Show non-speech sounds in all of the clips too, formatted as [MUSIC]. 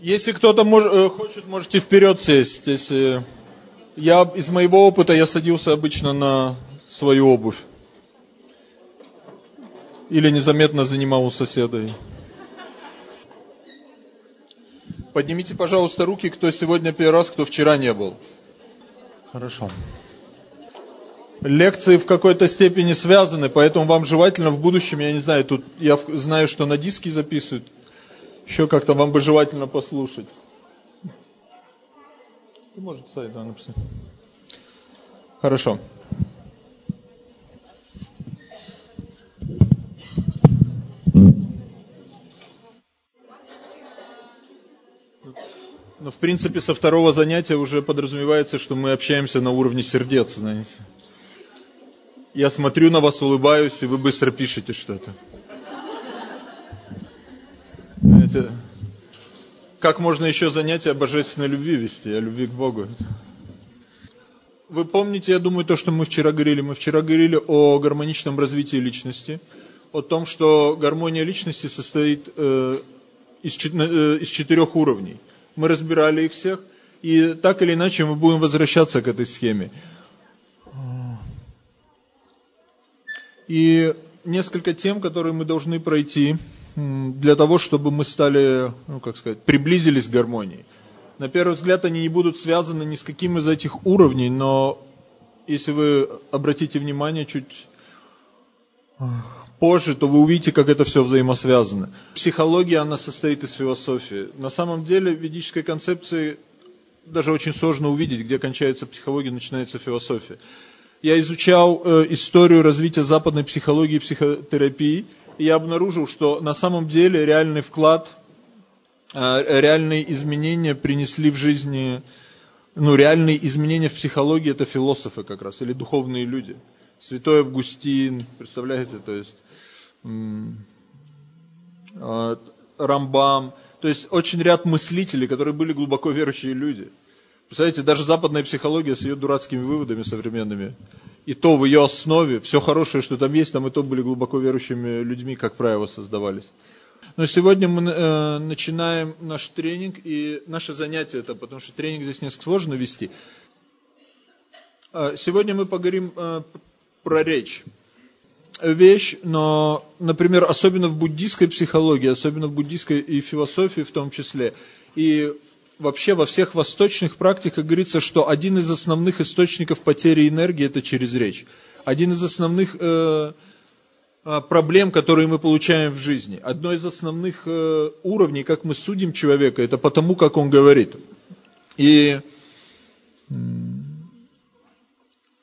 Если кто-то мож, э, хочет, можете вперед сесть. Если... Я из моего опыта я садился обычно на свою обувь. Или незаметно занимал у соседа. Поднимите, пожалуйста, руки, кто сегодня первый раз, кто вчера не был. Хорошо. Лекции в какой-то степени связаны, поэтому вам желательно в будущем, я не знаю, тут я знаю, что на диски записывают, еще как-то вам бы желательно послушать. Может, сайт, да, написать. Хорошо. Но, в принципе, со второго занятия уже подразумевается, что мы общаемся на уровне сердец, знаете. Я смотрю на вас, улыбаюсь, и вы быстро пишете что-то. Знаете, как можно еще занятия о божественной любви вести, о любви к Богу? Вы помните, я думаю, то, что мы вчера говорили. Мы вчера говорили о гармоничном развитии личности, о том, что гармония личности состоит э, из, э, из четырех уровней – мы разбирали их всех, и так или иначе мы будем возвращаться к этой схеме. И несколько тем, которые мы должны пройти для того, чтобы мы стали, ну как сказать, приблизились к гармонии. На первый взгляд они не будут связаны ни с каким из этих уровней, но если вы обратите внимание чуть позже, то вы увидите, как это все взаимосвязано. Психология, она состоит из философии. На самом деле, в ведической концепции даже очень сложно увидеть, где кончается психология, начинается философия. Я изучал э, историю развития западной психологии и психотерапии, я обнаружил, что на самом деле реальный вклад, э, реальные изменения принесли в жизни, ну, реальные изменения в психологии это философы как раз, или духовные люди. Святой Августин, представляете, то есть а, Рамбам, то есть очень ряд мыслителей, которые были глубоко верующие люди. Представляете, даже западная психология с ее дурацкими выводами современными, и то в ее основе, все хорошее, что там есть, там и то были глубоко верующими людьми, как правило, создавались. Но сегодня мы э, начинаем наш тренинг, и наше занятие это, потому что тренинг здесь несколько сложно вести. Э, сегодня мы поговорим э, про речь вещь, но, например, особенно в буддийской психологии, особенно в буддийской и философии в том числе, и вообще во всех восточных практиках говорится, что один из основных источников потери энергии – это через речь. Один из основных э, э, проблем, которые мы получаем в жизни. Одно из основных э, уровней, как мы судим человека, это потому, как он говорит. И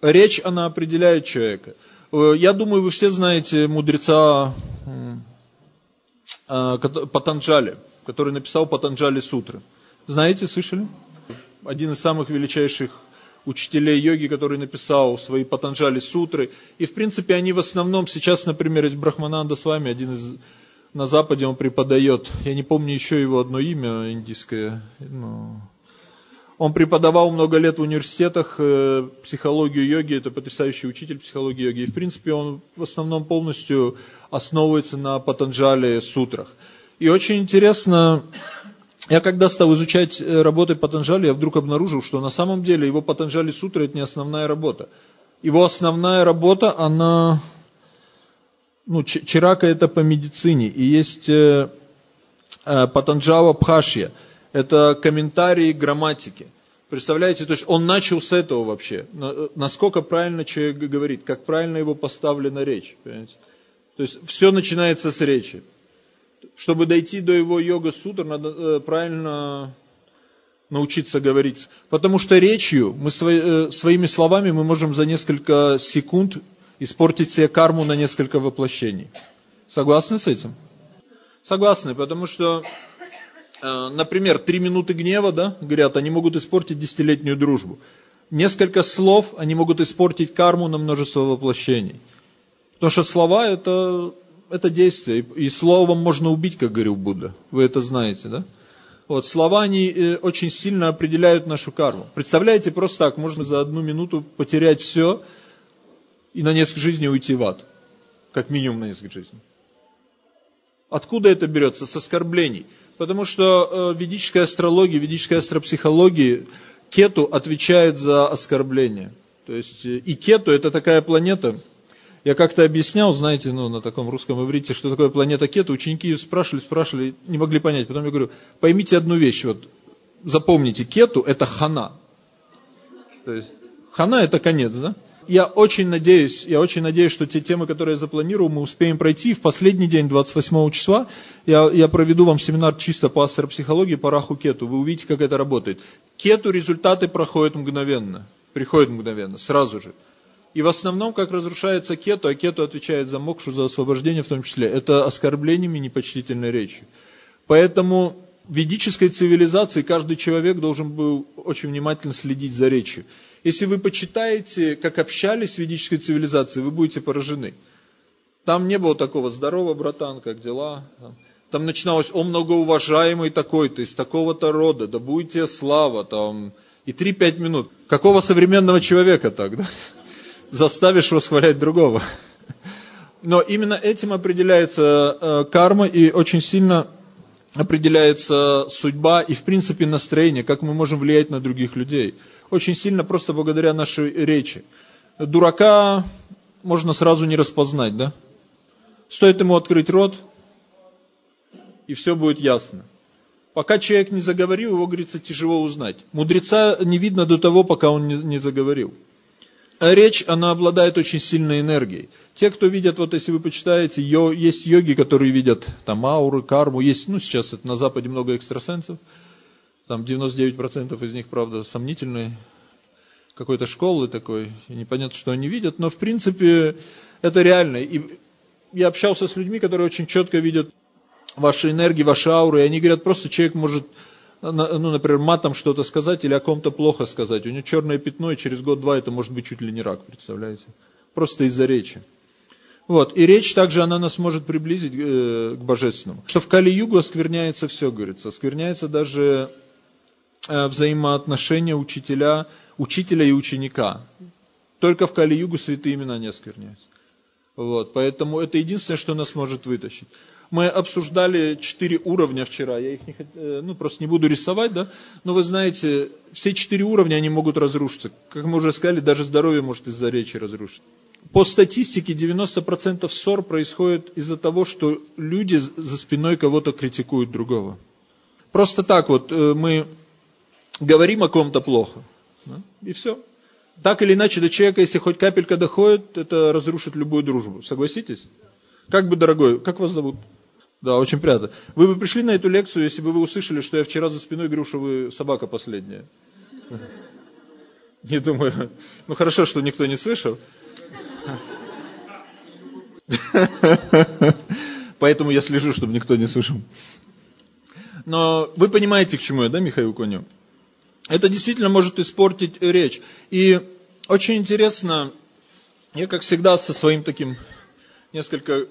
речь, она определяет человека – Э, я думаю, вы все знаете мудреца э, Патанджали, который написал Патанджали Сутры. Знаете, слышали? Один из самых величайших учителей йоги, который написал свои Патанджали Сутры. И, в принципе, они в основном сейчас, например, из Брахмананда с вами, один из на Западе он преподает, я не помню еще его одно имя индийское, но он преподавал много лет в университетах э, психологию йоги, это потрясающий учитель психологии йоги. И в принципе он в основном полностью основывается на Патанджали сутрах. И очень интересно, я когда стал изучать э, работы Патанджали, я вдруг обнаружил, что на самом деле его Патанджали сутры это не основная работа. Его основная работа, она, ну, Чирака это по медицине, и есть э, Патанджава Пхашья – это комментарии грамматики. Представляете, то есть он начал с этого вообще. Насколько правильно человек говорит, как правильно его поставлена речь. Понимаете? То есть все начинается с речи. Чтобы дойти до его йога-сутр, надо э, правильно научиться говорить. Потому что речью, мы э, своими словами мы можем за несколько секунд испортить себе карму на несколько воплощений. Согласны с этим? Согласны, потому что Э, например, три минуты гнева, да, говорят, они могут испортить десятилетнюю дружбу. Несколько слов, они могут испортить карму на множество воплощений. Потому что слова это, это действие. И словом можно убить, как говорил Будда. Вы это знаете, да? Вот, слова, они э, очень сильно определяют нашу карму. Представляете, просто так, можно за одну минуту потерять все и на несколько жизней уйти в ад. Как минимум на несколько жизней. Откуда это берется? С оскорблений. Потому что э, ведическая астрология, ведическая астропсихология, Кету отвечает за оскорбление. То есть э, и Кету это такая планета, я как-то объяснял, знаете, ну, на таком русском иврите, что такое планета Кету. Ученики спрашивали, спрашивали, не могли понять. Потом я говорю, поймите одну вещь, вот, запомните, Кету – это хана. То есть, хана – это конец, да? Я очень надеюсь, я очень надеюсь, что те темы, которые я запланировал, мы успеем пройти. В последний день, 28 числа, я, я проведу вам семинар чисто по астропсихологии, по раху кету. Вы увидите, как это работает. Кету результаты проходят мгновенно. Приходят мгновенно, сразу же. И в основном, как разрушается кету, а кету отвечает за мокшу, за освобождение в том числе, это оскорблениями непочтительной речи. Поэтому в ведической цивилизации каждый человек должен был очень внимательно следить за речью. Если вы почитаете, как общались в ведической цивилизации, вы будете поражены. Там не было такого «здорово, братан, как дела?» Там начиналось «О многоуважаемый такой-то, из такого-то рода, да будет тебе слава!» там, И 3-5 минут. Какого современного человека так, да? Заставишь восхвалять другого. Но именно этим определяется э, карма и очень сильно определяется судьба и, в принципе, настроение, как мы можем влиять на других людей. Очень сильно просто благодаря нашей речи. Дурака можно сразу не распознать, да? Стоит ему открыть рот, и все будет ясно. Пока человек не заговорил, его, говорится, тяжело узнать. Мудреца не видно до того, пока он не, не заговорил речь, она обладает очень сильной энергией. Те, кто видят, вот если вы почитаете, йо, есть йоги, которые видят там ауры, карму, есть, ну сейчас это на Западе много экстрасенсов, там 99% из них, правда, сомнительные, какой-то школы такой, непонятно, что они видят, но в принципе это реально. И я общался с людьми, которые очень четко видят ваши энергии, ваши ауры, и они говорят, просто человек может ну, например, матом что-то сказать или о ком-то плохо сказать. У него черное пятно, и через год-два это может быть чуть ли не рак, представляете? Просто из-за речи. Вот. И речь также, она нас может приблизить э, к божественному. Что в Кали-Югу оскверняется все, говорится. Оскверняется даже э, взаимоотношения учителя, учителя и ученика. Только в Кали-Югу святые имена не оскверняются. Вот. Поэтому это единственное, что нас может вытащить. Мы обсуждали четыре уровня вчера, я их не, э, ну, просто не буду рисовать, да, но вы знаете, все четыре уровня, они могут разрушиться. Как мы уже сказали, даже здоровье может из-за речи разрушиться. По статистике 90% ссор происходит из-за того, что люди за спиной кого-то критикуют другого. Просто так вот э, мы говорим о ком-то плохо, да, и все. Так или иначе, до человека, если хоть капелька доходит, это разрушит любую дружбу. Согласитесь? Как бы, дорогой, как вас зовут? Да, очень приятно. Вы бы пришли на эту лекцию, если бы вы услышали, что я вчера за спиной говорю, что вы собака последняя. Не думаю. Ну хорошо, что никто не слышал. Поэтому я слежу, чтобы никто не слышал. Но вы понимаете, к чему я, да, Михаил Коню? Это действительно может испортить речь. И очень интересно, я, как всегда, со своим таким несколько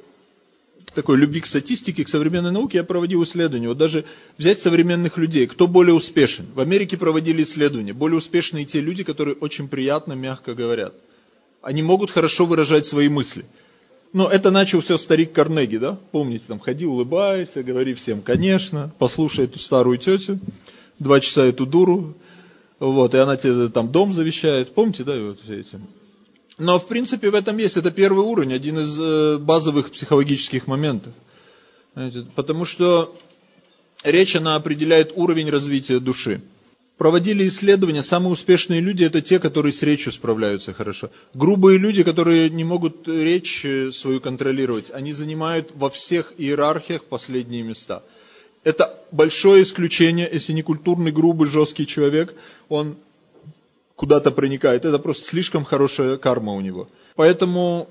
такой любви к статистике, к современной науке, я проводил исследования. Вот даже взять современных людей, кто более успешен. В Америке проводили исследования. Более успешные те люди, которые очень приятно, мягко говорят. Они могут хорошо выражать свои мысли. Но это начал все старик Карнеги, да? Помните, там, ходи, улыбайся, говори всем, конечно, послушай эту старую тетю, два часа эту дуру, вот, и она тебе там дом завещает. Помните, да, вот все эти но, в принципе, в этом есть. Это первый уровень, один из э, базовых психологических моментов. Знаете, потому что речь, она определяет уровень развития души. Проводили исследования, самые успешные люди это те, которые с речью справляются хорошо. Грубые люди, которые не могут речь э, свою контролировать, они занимают во всех иерархиях последние места. Это большое исключение, если не культурный, грубый, жесткий человек, он куда-то проникает. Это просто слишком хорошая карма у него. Поэтому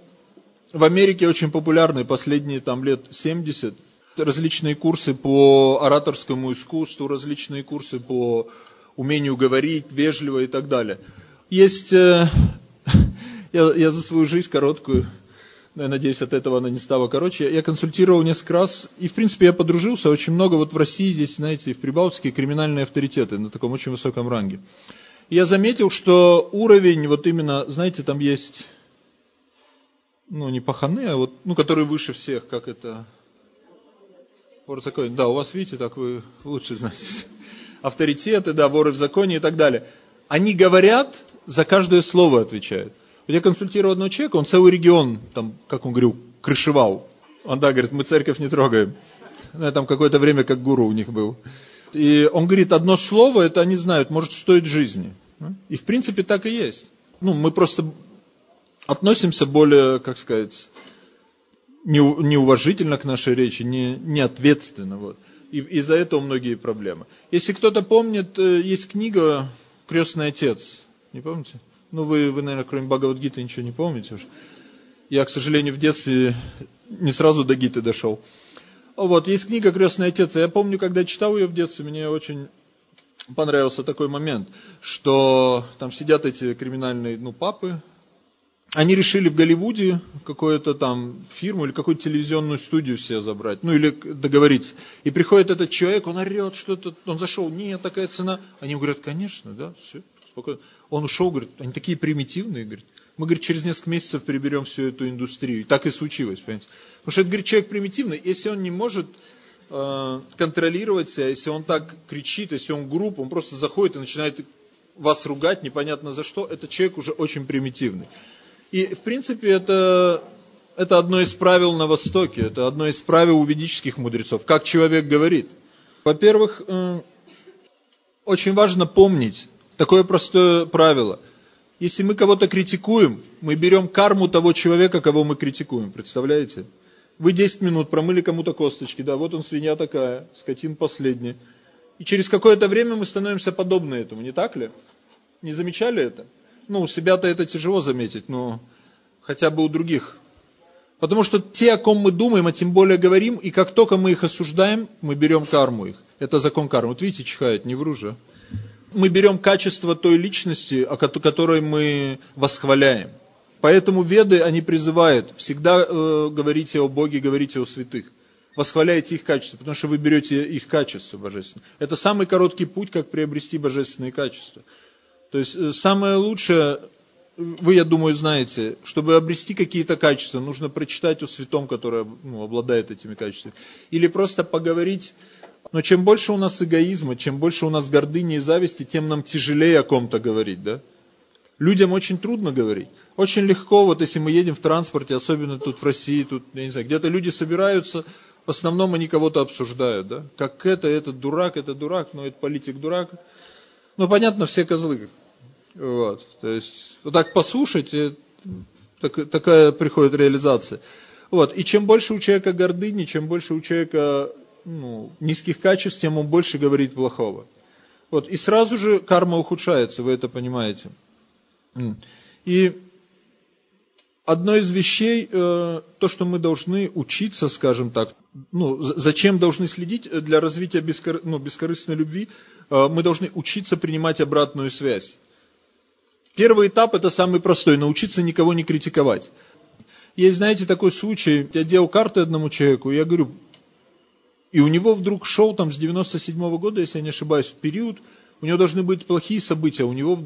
в Америке очень популярны последние там лет 70 различные курсы по ораторскому искусству, различные курсы по умению говорить, вежливо и так далее. Есть, э, [LAUGHS] я, я за свою жизнь короткую, я надеюсь, от этого она не стала короче, я консультировал несколько раз, и в принципе я подружился, очень много вот в России здесь, знаете, в Прибалтике криминальные авторитеты на таком очень высоком ранге я заметил, что уровень, вот именно, знаете, там есть, ну, не паханы, а вот, ну, которые выше всех, как это, Вор в законе. Да, у вас, видите, так вы лучше знаете. Авторитеты, да, воры в законе и так далее. Они говорят, за каждое слово отвечают. Я консультировал одного человека, он целый регион, там, как он говорил, крышевал. Он, да, говорит, мы церковь не трогаем. Ну, я там какое-то время как гуру у них был. И он говорит, одно слово, это они знают, может стоить жизни. И в принципе так и есть. Ну, мы просто относимся более, как сказать, неуважительно к нашей речи, не, не ответственно. Вот. И из-за этого многие проблемы. Если кто-то помнит, э, есть книга «Крестный отец». Не помните? Ну, вы, вы наверное, кроме Бхагавадгиты ничего не помните уж. Я, к сожалению, в детстве не сразу до Гиты дошел. Вот, есть книга «Крестный отец». Я помню, когда читал ее в детстве, мне очень понравился такой момент, что там сидят эти криминальные, ну, папы, они решили в Голливуде какую-то там фирму или какую-то телевизионную студию себе забрать, ну или договориться. И приходит этот человек, он орет что-то, он зашел, нет, такая цена. Они говорят, конечно, да, все, спокойно. Он ушел, говорит, они такие примитивные, говорит. Мы, говорит, через несколько месяцев приберем всю эту индустрию. И так и случилось, понимаете. Потому что это, говорит, человек примитивный, если он не может э, контролировать себя, если он так кричит, если он групп, он просто заходит и начинает вас ругать, непонятно за что, этот человек уже очень примитивный. И, в принципе, это, это одно из правил на Востоке, это одно из правил у ведических мудрецов, как человек говорит. Во-первых, э, очень важно помнить такое простое правило. Если мы кого-то критикуем, мы берем карму того человека, кого мы критикуем, представляете? Вы 10 минут промыли кому-то косточки, да, вот он свинья такая, скотин последняя. И через какое-то время мы становимся подобны этому, не так ли? Не замечали это? Ну, у себя-то это тяжело заметить, но хотя бы у других. Потому что те, о ком мы думаем, а тем более говорим, и как только мы их осуждаем, мы берем карму их. Это закон кармы. Вот видите, чихает, не вру же. Мы берем качество той личности, о которой мы восхваляем. Поэтому веды, они призывают, всегда э, говорите о Боге, говорите о святых. Восхваляйте их качества, потому что вы берете их качество божественное. Это самый короткий путь, как приобрести божественные качества. То есть э, самое лучшее, вы, я думаю, знаете, чтобы обрести какие-то качества, нужно прочитать о святом, который ну, обладает этими качествами. Или просто поговорить. Но чем больше у нас эгоизма, чем больше у нас гордыни и зависти, тем нам тяжелее о ком-то говорить. Да? Людям очень трудно говорить. Очень легко, вот если мы едем в транспорте, особенно тут в России, тут, я не знаю, где-то люди собираются, в основном они кого-то обсуждают, да? Как это, этот дурак, это дурак, но это политик дурак. Ну, понятно, все козлы. Вот. То есть, вот так послушать, так, такая приходит реализация. Вот. И чем больше у человека гордыни, чем больше у человека ну, низких качеств, тем он больше говорит плохого. Вот. И сразу же карма ухудшается, вы это понимаете. И одно из вещей, э, то, что мы должны учиться, скажем так, ну, зачем должны следить для развития бескор, ну, бескорыстной любви, Э, мы должны учиться принимать обратную связь. Первый этап это самый простой, научиться никого не критиковать. Есть, знаете, такой случай, я делал карты одному человеку, я говорю, и у него вдруг шел там с 97 -го года, если я не ошибаюсь, период, у него должны быть плохие события, у него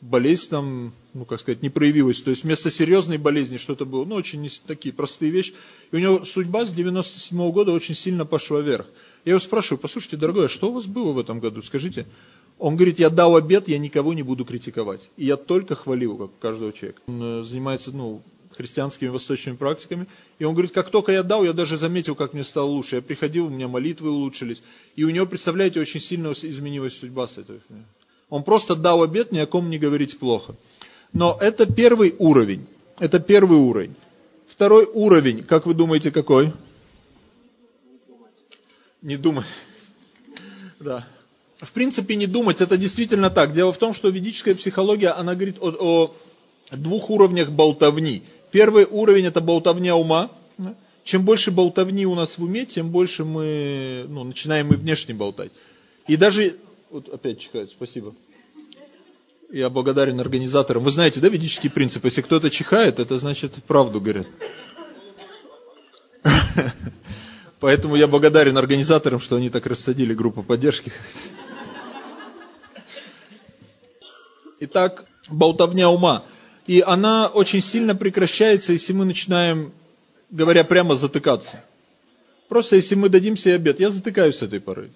болезнь там, ну, как сказать, не проявилась. То есть вместо серьезной болезни что-то было, ну, очень такие простые вещи. И у него судьба с 97 -го года очень сильно пошла вверх. Я его спрашиваю, послушайте, дорогой, а что у вас было в этом году, скажите? Он говорит, я дал обед, я никого не буду критиковать. И я только хвалил, как каждого человека. Он э, занимается, ну, христианскими восточными практиками. И он говорит, как только я дал, я даже заметил, как мне стало лучше. Я приходил, у меня молитвы улучшились. И у него, представляете, очень сильно изменилась судьба с этого. Он просто дал обед, ни о ком не говорить плохо. Но это первый уровень. Это первый уровень. Второй уровень, как вы думаете, какой? Не думать. [LAUGHS] Да. В принципе, не думать, это действительно так. Дело в том, что ведическая психология, она говорит о, о двух уровнях болтовни. Первый уровень это болтовня ума. Чем больше болтовни у нас в уме, тем больше мы ну, начинаем и внешне болтать. И даже, вот опять чихает, спасибо. Я благодарен организаторам. Вы знаете, да, ведический принцип? Если кто-то чихает, это значит правду говорят. [LAUGHS] Поэтому я благодарен организаторам, что они так рассадили группу поддержки. Итак, болтовня ума. И она очень сильно прекращается, если мы начинаем, говоря прямо, затыкаться. Просто если мы дадим себе обед, я затыкаюсь с этой поры.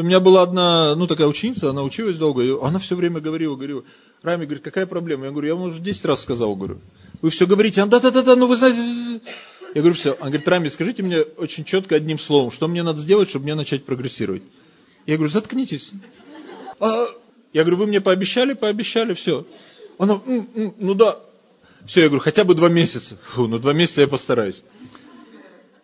У меня была одна, ну, такая ученица, она училась долго, и она все время говорила, говорила, Рами, говорит, какая проблема? Я говорю, я вам уже 10 раз сказал, говорю. Вы все говорите, да-да-да, ну вы знаете. Я говорю, все. Он говорит, Рами, скажите мне очень четко одним словом, что мне надо сделать, чтобы мне начать прогрессировать. Я говорю, заткнитесь. А, я говорю, вы мне пообещали, пообещали, все. Она, ну да. Все, я говорю, хотя бы два месяца. Фу, ну два месяца я постараюсь.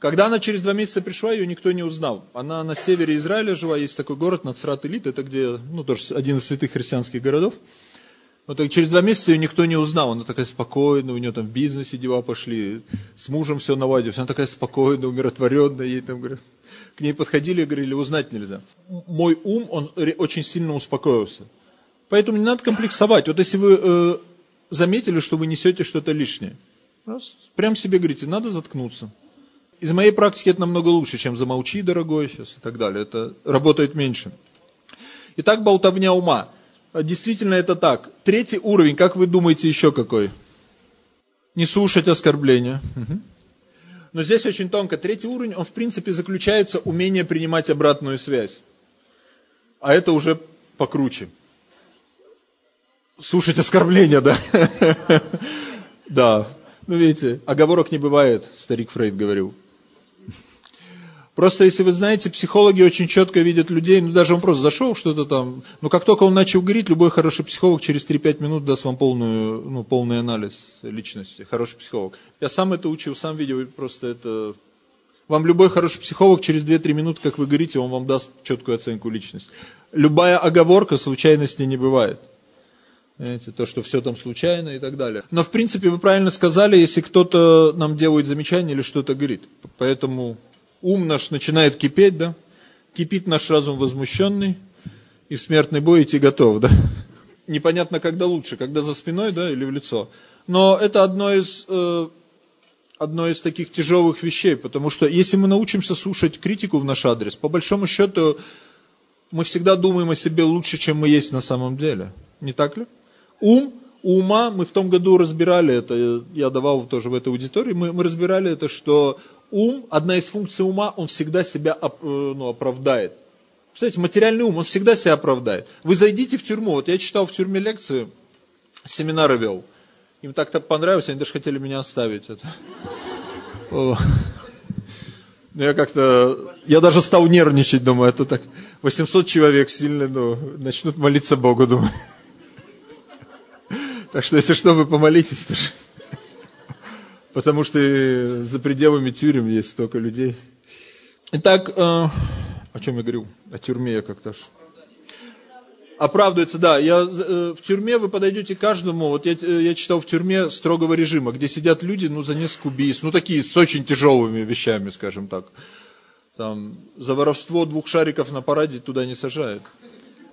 Когда она через два месяца пришла, ее никто не узнал. Она на севере Израиля жила, есть такой город, Нацрат-Элит, это где, ну, тоже один из святых христианских городов. Вот через два месяца ее никто не узнал. Она такая спокойная, у нее там в бизнесе дела пошли, с мужем все наладилось. Она такая спокойная, умиротворенная, ей там говорят, к ней подходили и говорили, узнать нельзя. Мой ум, он очень сильно успокоился. Поэтому не надо комплексовать. Вот если вы э, заметили, что вы несете что-то лишнее, прям себе говорите, надо заткнуться. Из моей практики это намного лучше, чем замолчи, дорогой, сейчас и так далее. Это работает меньше. Итак, болтовня ума. Действительно это так. Третий уровень, как вы думаете, еще какой? Не слушать оскорбления. Но здесь очень тонко. Третий уровень, он в принципе заключается умение принимать обратную связь. А это уже покруче. Слушать оскорбления, да? [LAUGHS] Да. Ну, видите, оговорок не бывает, старик Фрейд говорил. Просто если вы знаете, психологи очень четко видят людей, ну даже он просто зашел что-то там, но как только он начал говорить, любой хороший психолог через 3-5 минут даст вам полную, ну, полный анализ личности, хороший психолог. Я сам это учил, сам видел, просто это... Вам любой хороший психолог через 2-3 минуты, как вы говорите, он вам даст четкую оценку личности. Любая оговорка случайности не бывает. Понимаете, то, что все там случайно и так далее. Но, в принципе, вы правильно сказали, если кто-то нам делает замечание или что-то говорит. Поэтому ум наш начинает кипеть, да, кипит наш разум возмущенный, и смертный бой идти готов, да. Непонятно, когда лучше, когда за спиной, да, или в лицо. Но это одно из, э, одно из таких тяжелых вещей, потому что если мы научимся слушать критику в наш адрес, по большому счету мы всегда думаем о себе лучше, чем мы есть на самом деле. Не так ли? Ум, ума, мы в том году разбирали это, я давал тоже в этой аудитории, мы, мы разбирали это, что ум, одна из функций ума, он всегда себя э, ну, оправдает. Представляете, материальный ум, он всегда себя оправдает. Вы зайдите в тюрьму, вот я читал в тюрьме лекции, семинары вел. Им так-то понравилось, они даже хотели меня оставить. Это. Я как-то, я даже стал нервничать, думаю, это так, 800 человек сильно, ну, начнут молиться Богу, думаю. Так что, если что, вы помолитесь тоже. Потому что за пределами тюрем есть столько людей. Итак, э, о чем я говорил? О тюрьме я как-то аж. Оправдывается, да. Я, э, в тюрьме вы подойдете каждому. Вот я, э, я читал в тюрьме строгого режима, где сидят люди ну, за несколько убийств. Ну, такие с очень тяжелыми вещами, скажем так. Там, за воровство двух шариков на параде туда не сажают.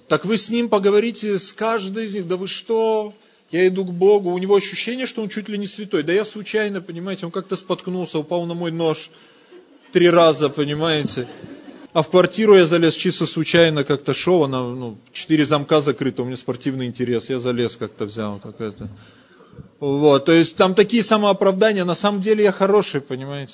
Так вы с ним поговорите, с каждой из них. Да вы что? Я иду к Богу, у него ощущение, что он чуть ли не святой. Да я случайно, понимаете, он как-то споткнулся, упал на мой нож три раза, понимаете. А в квартиру я залез чисто случайно, как-то шел, она, ну, четыре замка закрыты, у меня спортивный интерес, я залез как-то взял, так это. Вот, то есть там такие самооправдания, на самом деле я хороший, понимаете.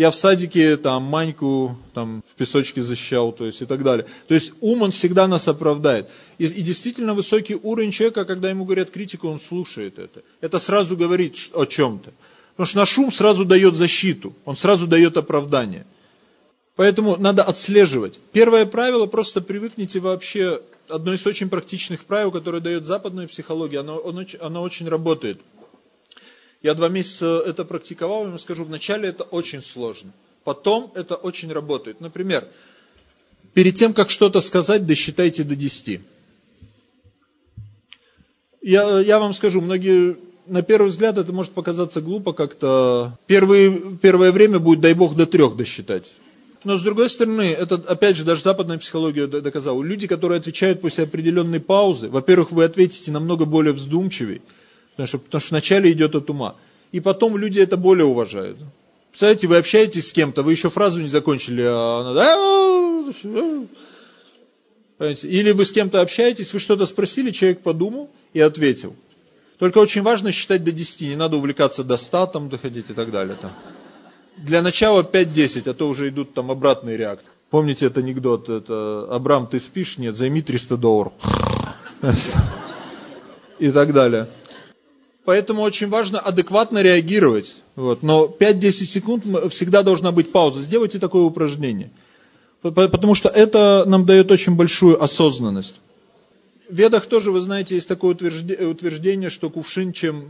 Я в садике там Маньку там, в песочке защищал, то есть и так далее. То есть ум, он всегда нас оправдает. И, и действительно высокий уровень человека, когда ему говорят критику, он слушает это. Это сразу говорит о чем-то. Потому что наш ум сразу дает защиту, он сразу дает оправдание. Поэтому надо отслеживать. Первое правило, просто привыкните вообще, одно из очень практичных правил, которое дает западная психология, оно, оно, оно очень работает. Я два месяца это практиковал, вам скажу, вначале это очень сложно. Потом это очень работает. Например, перед тем, как что-то сказать, досчитайте до 10. Я, я вам скажу, многие, на первый взгляд это может показаться глупо как-то. Первое время будет, дай бог, до трех досчитать. Но с другой стороны, это опять же даже западная психология доказала. Люди, которые отвечают после определенной паузы, во-первых, вы ответите намного более вздумчивее, Потому что, потому что вначале идет от ума. И потом люди это более уважают. Представляете, вы общаетесь с кем-то, вы еще фразу не закончили, а она... Понимаете? Или вы с кем-то общаетесь, вы что-то спросили, человек подумал и ответил. Только очень важно считать до 10, не надо увлекаться до 100, там, доходить и так далее. Там. Для начала 5-10, а то уже идут там обратные реакции. Помните этот анекдот? Это Абрам, ты спишь? Нет, займи 300 долларов. И так далее. Поэтому очень важно адекватно реагировать. Вот. Но 5-10 секунд всегда должна быть пауза. Сделайте такое упражнение. Потому что это нам дает очень большую осознанность. В ведах тоже, вы знаете, есть такое утверждение, что кувшин чем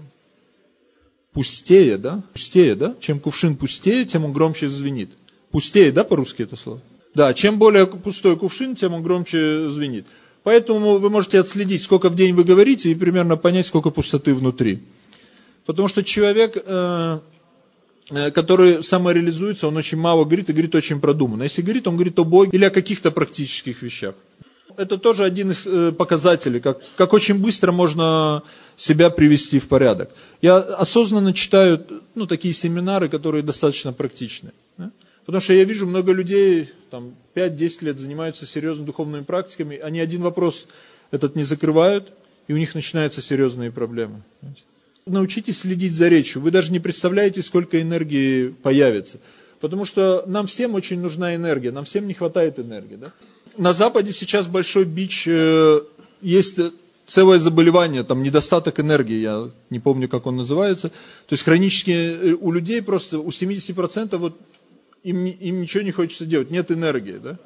пустее, да? Пустее, да? Чем кувшин пустее, тем он громче звенит. Пустее, да, по-русски это слово? Да, чем более пустой кувшин, тем он громче звенит. Поэтому вы можете отследить, сколько в день вы говорите, и примерно понять, сколько пустоты внутри. Потому что человек, э, э, который самореализуется, он очень мало говорит и говорит очень продуманно. Если говорит, он говорит о Боге или о каких-то практических вещах. Это тоже один из э, показателей, как, как очень быстро можно себя привести в порядок. Я осознанно читаю ну, такие семинары, которые достаточно практичны. Потому что я вижу много людей, там 5-10 лет занимаются серьезными духовными практиками, они один вопрос этот не закрывают, и у них начинаются серьезные проблемы. Научитесь следить за речью. Вы даже не представляете, сколько энергии появится. Потому что нам всем очень нужна энергия, нам всем не хватает энергии. Да? На Западе сейчас большой бич, э, есть целое заболевание, там недостаток энергии, я не помню, как он называется. То есть хронически э, у людей просто, у 70% вот им, им ничего не хочется делать, нет энергии, да?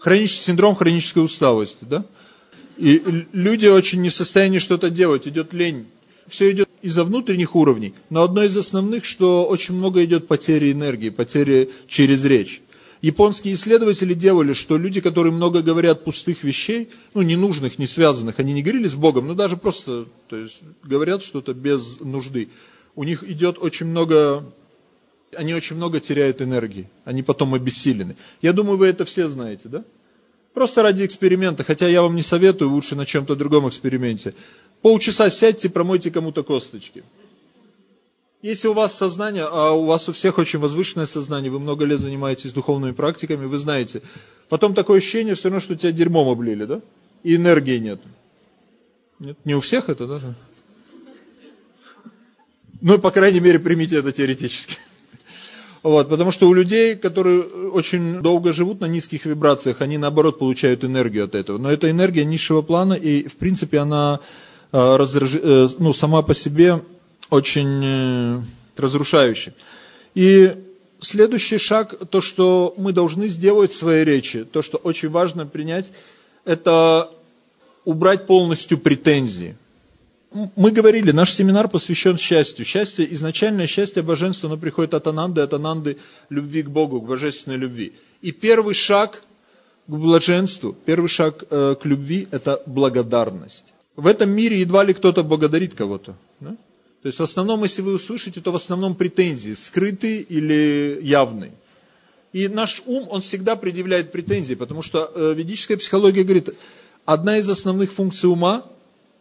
Хронический синдром хронической усталости, да? И люди очень не в состоянии что-то делать, идет лень. Все идет из-за внутренних уровней, но одно из основных, что очень много идет потери энергии, потери через речь. Японские исследователи делали, что люди, которые много говорят пустых вещей, ну, ненужных, не связанных, они не говорили с Богом, но даже просто, то есть, говорят что-то без нужды. У них идет очень много они очень много теряют энергии, они потом обессилены. Я думаю, вы это все знаете, да? Просто ради эксперимента, хотя я вам не советую, лучше на чем-то другом эксперименте. Полчаса сядьте, промойте кому-то косточки. Если у вас сознание, а у вас у всех очень возвышенное сознание, вы много лет занимаетесь духовными практиками, вы знаете, потом такое ощущение все равно, что тебя дерьмом облили, да? И энергии нет. Нет? Не у всех это, да? Ну, по крайней мере, примите это теоретически. Вот, потому что у людей, которые очень долго живут на низких вибрациях, они наоборот получают энергию от этого. Но эта энергия низшего плана, и в принципе она э, разраж... Э, ну, сама по себе очень э, разрушающая. И следующий шаг, то, что мы должны сделать в своей речи, то, что очень важно принять, это убрать полностью претензии мы говорили, наш семинар посвящен счастью. Счастье, изначальное счастье, божество, оно приходит от Ананды, от Ананды любви к Богу, к божественной любви. И первый шаг к блаженству, первый шаг э, к любви – это благодарность. В этом мире едва ли кто-то благодарит кого-то. Да? То есть в основном, если вы услышите, то в основном претензии, скрытые или явные. И наш ум, он всегда предъявляет претензии, потому что э, ведическая психология говорит, одна из основных функций ума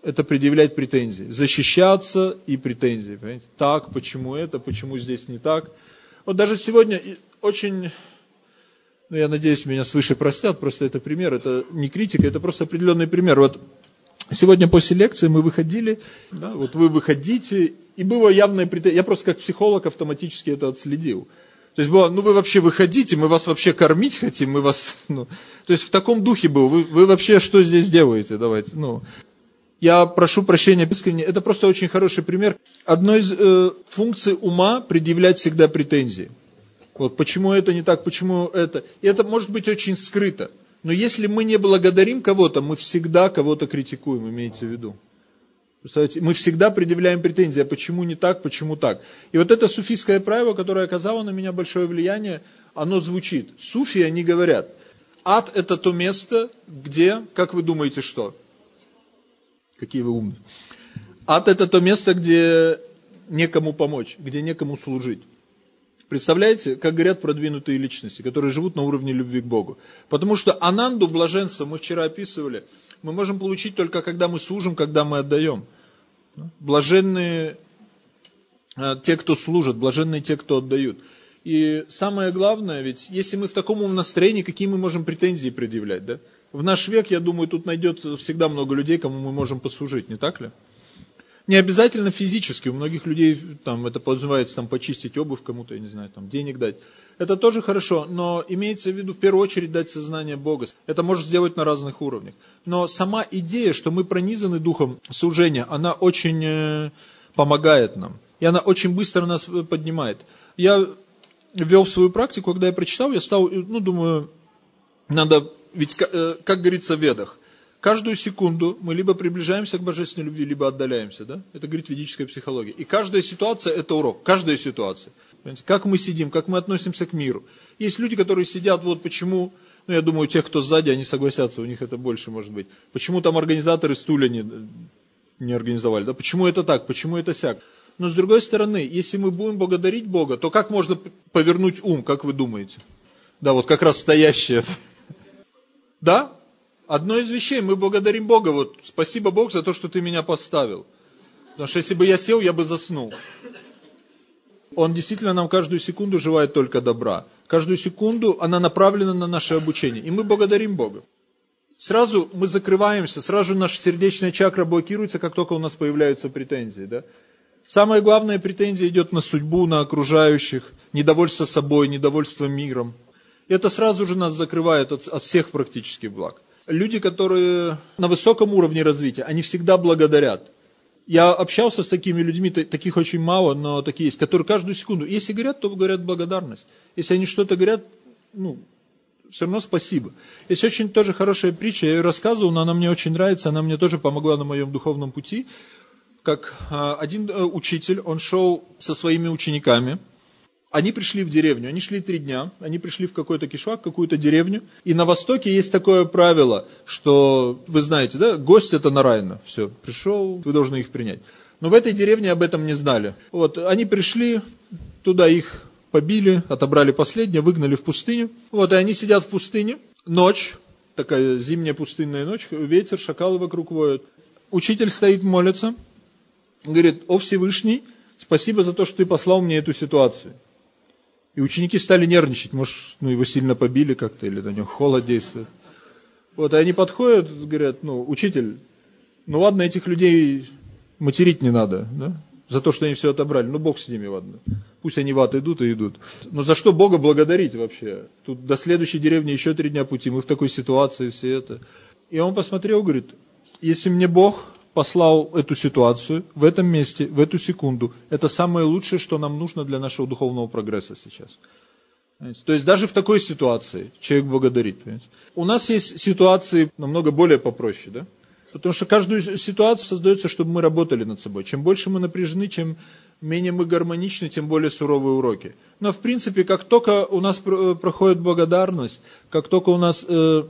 это предъявлять претензии. Защищаться и претензии. Понимаете? Так, почему это, почему здесь не так. Вот даже сегодня очень, ну я надеюсь, меня свыше простят, просто это пример, это не критика, это просто определенный пример. Вот сегодня после лекции мы выходили, да, вот вы выходите, и было явное претензия. Я просто как психолог автоматически это отследил. То есть было, ну вы вообще выходите, мы вас вообще кормить хотим, мы вас, ну, то есть в таком духе был, вы, вы вообще что здесь делаете, давайте, ну, я прошу прощения искренне, это просто очень хороший пример. Одной из э, функций ума предъявлять всегда претензии. Вот почему это не так, почему это. И это может быть очень скрыто. Но если мы не благодарим кого-то, мы всегда кого-то критикуем, имейте в виду. Представляете, мы всегда предъявляем претензии, а почему не так, почему так. И вот это суфийское правило, которое оказало на меня большое влияние, оно звучит. Суфи, они говорят, ад это то место, где, как вы думаете, что? Какие вы умные. Ад это то место, где некому помочь, где некому служить. Представляете, как говорят продвинутые личности, которые живут на уровне любви к Богу. Потому что ананду, блаженство, мы вчера описывали, мы можем получить только когда мы служим, когда мы отдаем. Блаженные а, те, кто служат, блаженные те, кто отдают. И самое главное, ведь если мы в таком настроении, какие мы можем претензии предъявлять, да? В наш век, я думаю, тут найдется всегда много людей, кому мы можем послужить, не так ли? Не обязательно физически. У многих людей там, это подразумевается там, почистить обувь кому-то, я не знаю, там, денег дать. Это тоже хорошо, но имеется в виду в первую очередь дать сознание Бога. Это может сделать на разных уровнях. Но сама идея, что мы пронизаны духом служения, она очень э, помогает нам. И она очень быстро нас поднимает. Я ввел в свою практику, когда я прочитал, я стал, ну, думаю, надо, ведь, э, как говорится в ведах, каждую секунду мы либо приближаемся к божественной любви, либо отдаляемся, да? Это говорит ведическая психология. И каждая ситуация – это урок, каждая ситуация. Понимаете? Как мы сидим, как мы относимся к миру. Есть люди, которые сидят, вот почему, ну, я думаю, тех, кто сзади, они согласятся, у них это больше может быть. Почему там организаторы стулья не, не организовали, да? Почему это так, почему это сяк? Но с другой стороны, если мы будем благодарить Бога, то как можно повернуть ум, как вы думаете? Да, вот как раз стоящее. Да? Одно из вещей, мы благодарим Бога. Вот спасибо Бог за то, что ты меня поставил. Потому что если бы я сел, я бы заснул. Он действительно нам каждую секунду желает только добра. Каждую секунду она направлена на наше обучение. И мы благодарим Бога. Сразу мы закрываемся, сразу наша сердечная чакра блокируется, как только у нас появляются претензии. Да? Самая главная претензия идет на судьбу, на окружающих, недовольство собой, недовольство миром. Это сразу же нас закрывает от, от всех практически благ. Люди, которые на высоком уровне развития, они всегда благодарят. Я общался с такими людьми, таких очень мало, но такие есть, которые каждую секунду, если говорят, то говорят благодарность. Если они что-то говорят, ну, все равно спасибо. Есть очень тоже хорошая притча, я ее рассказывал, но она мне очень нравится, она мне тоже помогла на моем духовном пути как а, один э, учитель, он шел со своими учениками, они пришли в деревню, они шли три дня, они пришли в какой-то кишвак, какую-то деревню. И на Востоке есть такое правило, что, вы знаете, да, гость это нарайно, все, пришел, вы должны их принять. Но в этой деревне об этом не знали. Вот, они пришли, туда их побили, отобрали последнее, выгнали в пустыню. Вот, и они сидят в пустыне, ночь, такая зимняя пустынная ночь, ветер, шакалы вокруг воют. Учитель стоит, молится, говорит, о Всевышний, спасибо за то, что ты послал мне эту ситуацию. И ученики стали нервничать, может, ну, его сильно побили как-то, или на нем холод действует. Вот, и они подходят, говорят, ну, учитель, ну ладно, этих людей материть не надо, да, за то, что они все отобрали, ну Бог с ними, ладно. Пусть они в ад идут и идут. Но за что Бога благодарить вообще? Тут до следующей деревни еще три дня пути, мы в такой ситуации, все это. И он посмотрел, говорит, если мне Бог послал эту ситуацию в этом месте, в эту секунду. Это самое лучшее, что нам нужно для нашего духовного прогресса сейчас. То есть даже в такой ситуации человек благодарит. У нас есть ситуации намного более попроще, да? Потому что каждую ситуацию создается, чтобы мы работали над собой. Чем больше мы напряжены, чем менее мы гармоничны, тем более суровые уроки. Но в принципе, как только у нас проходит благодарность, как только у нас э,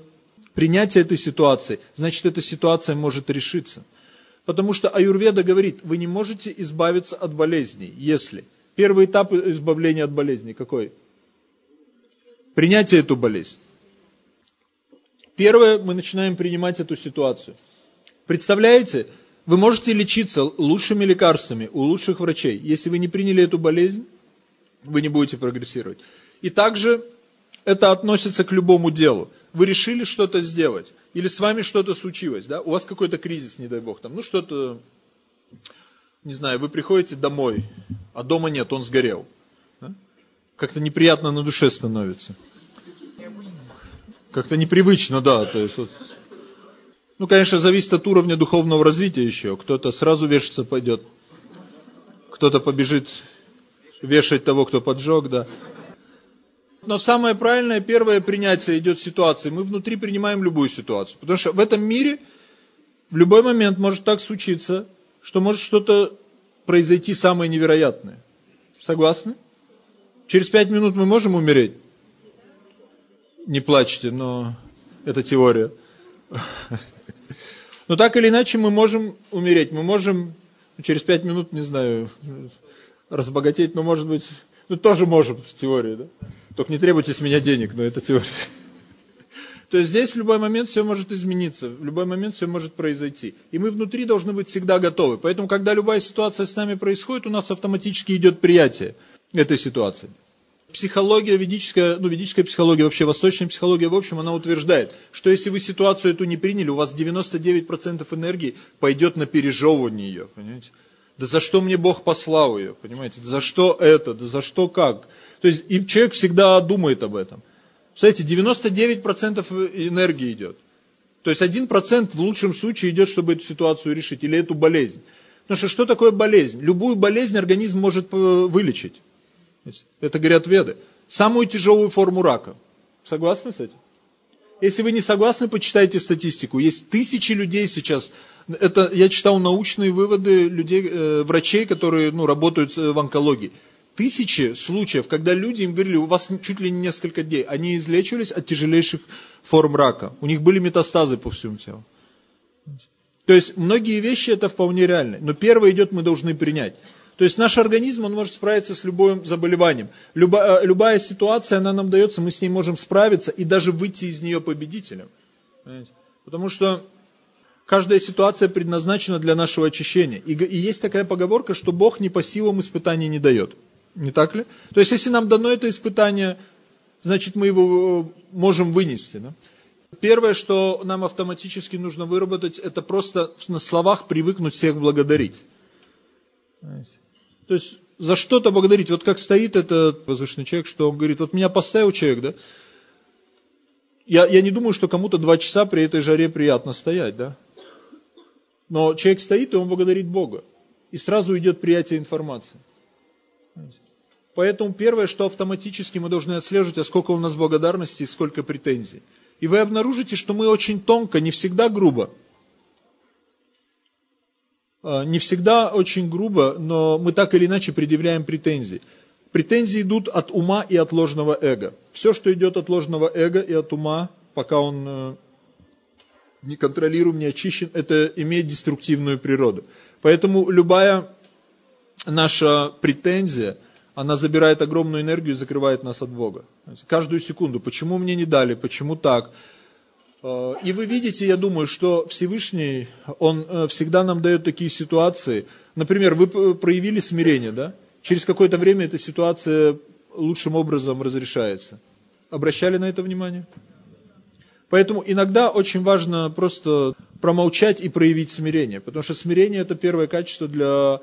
принятие этой ситуации, значит эта ситуация может решиться. Потому что Аюрведа говорит, вы не можете избавиться от болезней, если... Первый этап избавления от болезни какой? Принятие эту болезнь. Первое, мы начинаем принимать эту ситуацию. Представляете, вы можете лечиться лучшими лекарствами у лучших врачей. Если вы не приняли эту болезнь, вы не будете прогрессировать. И также это относится к любому делу. Вы решили что-то сделать или с вами что-то случилось, да, у вас какой-то кризис, не дай бог, там, ну что-то, не знаю, вы приходите домой, а дома нет, он сгорел. Да? Как-то неприятно на душе становится. Как-то непривычно, да, то есть вот, ну, конечно, зависит от уровня духовного развития еще. Кто-то сразу вешаться пойдет, кто-то побежит вешать того, кто поджег, да. Но самое правильное, первое принятие идет ситуации. Мы внутри принимаем любую ситуацию. Потому что в этом мире в любой момент может так случиться, что может что-то произойти самое невероятное. Согласны? Через пять минут мы можем умереть? Не плачьте, но это теория. [LAUGHS] Но так или иначе мы можем умереть. Мы можем через пять минут, не знаю, разбогатеть, но может быть, ну тоже можем в теории, да? Только не требуйте с меня денег, но это теория. [LAUGHS] То есть здесь в любой момент все может измениться, в любой момент все может произойти. И мы внутри должны быть всегда готовы. Поэтому, когда любая ситуация с нами происходит, у нас автоматически идет приятие этой ситуации. Психология ведическая, ну ведическая психология, вообще восточная психология, в общем, она утверждает, что если вы ситуацию эту не приняли, у вас 99% энергии пойдет на пережевывание ее, понимаете? Да за что мне Бог послал ее, понимаете? Да за что это, да за что как? То есть и человек всегда думает об этом. Представляете, 99% энергии идет. То есть 1% в лучшем случае идет, чтобы эту ситуацию решить, или эту болезнь. Потому что что такое болезнь? Любую болезнь организм может э, вылечить. Это говорят веды. Самую тяжелую форму рака. Согласны с этим? Если вы не согласны, почитайте статистику. Есть тысячи людей сейчас. Это я читал научные выводы людей, э, врачей, которые ну, работают э, в онкологии. Тысячи случаев, когда люди им говорили, у вас чуть ли не несколько дней, они излечивались от тяжелейших форм рака. У них были метастазы по всему телу. То есть многие вещи это вполне реально. Но первое идет, мы должны принять. То есть наш организм, он может справиться с любым заболеванием. Люба, э, любая ситуация, она нам дается, мы с ней можем справиться и даже выйти из нее победителем. Понимаете? Потому что каждая ситуация предназначена для нашего очищения. И, и есть такая поговорка, что Бог не по силам испытаний не дает. Не так ли? То есть, если нам дано это испытание, значит, мы его э, можем вынести. Да? Первое, что нам автоматически нужно выработать, это просто на словах привыкнуть всех благодарить. То есть за что-то благодарить. Вот как стоит этот возвышенный человек, что он говорит, вот меня поставил человек, да? Я, я не думаю, что кому-то два часа при этой жаре приятно стоять, да? Но человек стоит, и он благодарит Бога. И сразу идет приятие информации. Поэтому первое, что автоматически мы должны отслеживать, а сколько у нас благодарности и сколько претензий. И вы обнаружите, что мы очень тонко, не всегда грубо, а, не всегда очень грубо, но мы так или иначе предъявляем претензии. Претензии идут от ума и от ложного эго. Все, что идет от ложного эго и от ума, пока он э, не контролируем, не очищен, это имеет деструктивную природу. Поэтому любая наша претензия, она забирает огромную энергию и закрывает нас от Бога. Каждую секунду, почему мне не дали, почему так, Э, и вы видите, я думаю, что Всевышний, Он э, всегда нам дает такие ситуации. Например, вы проявили смирение, да? Через какое-то время эта ситуация лучшим образом разрешается. Обращали на это внимание? Поэтому иногда очень важно просто промолчать и проявить смирение. Потому что смирение это первое качество для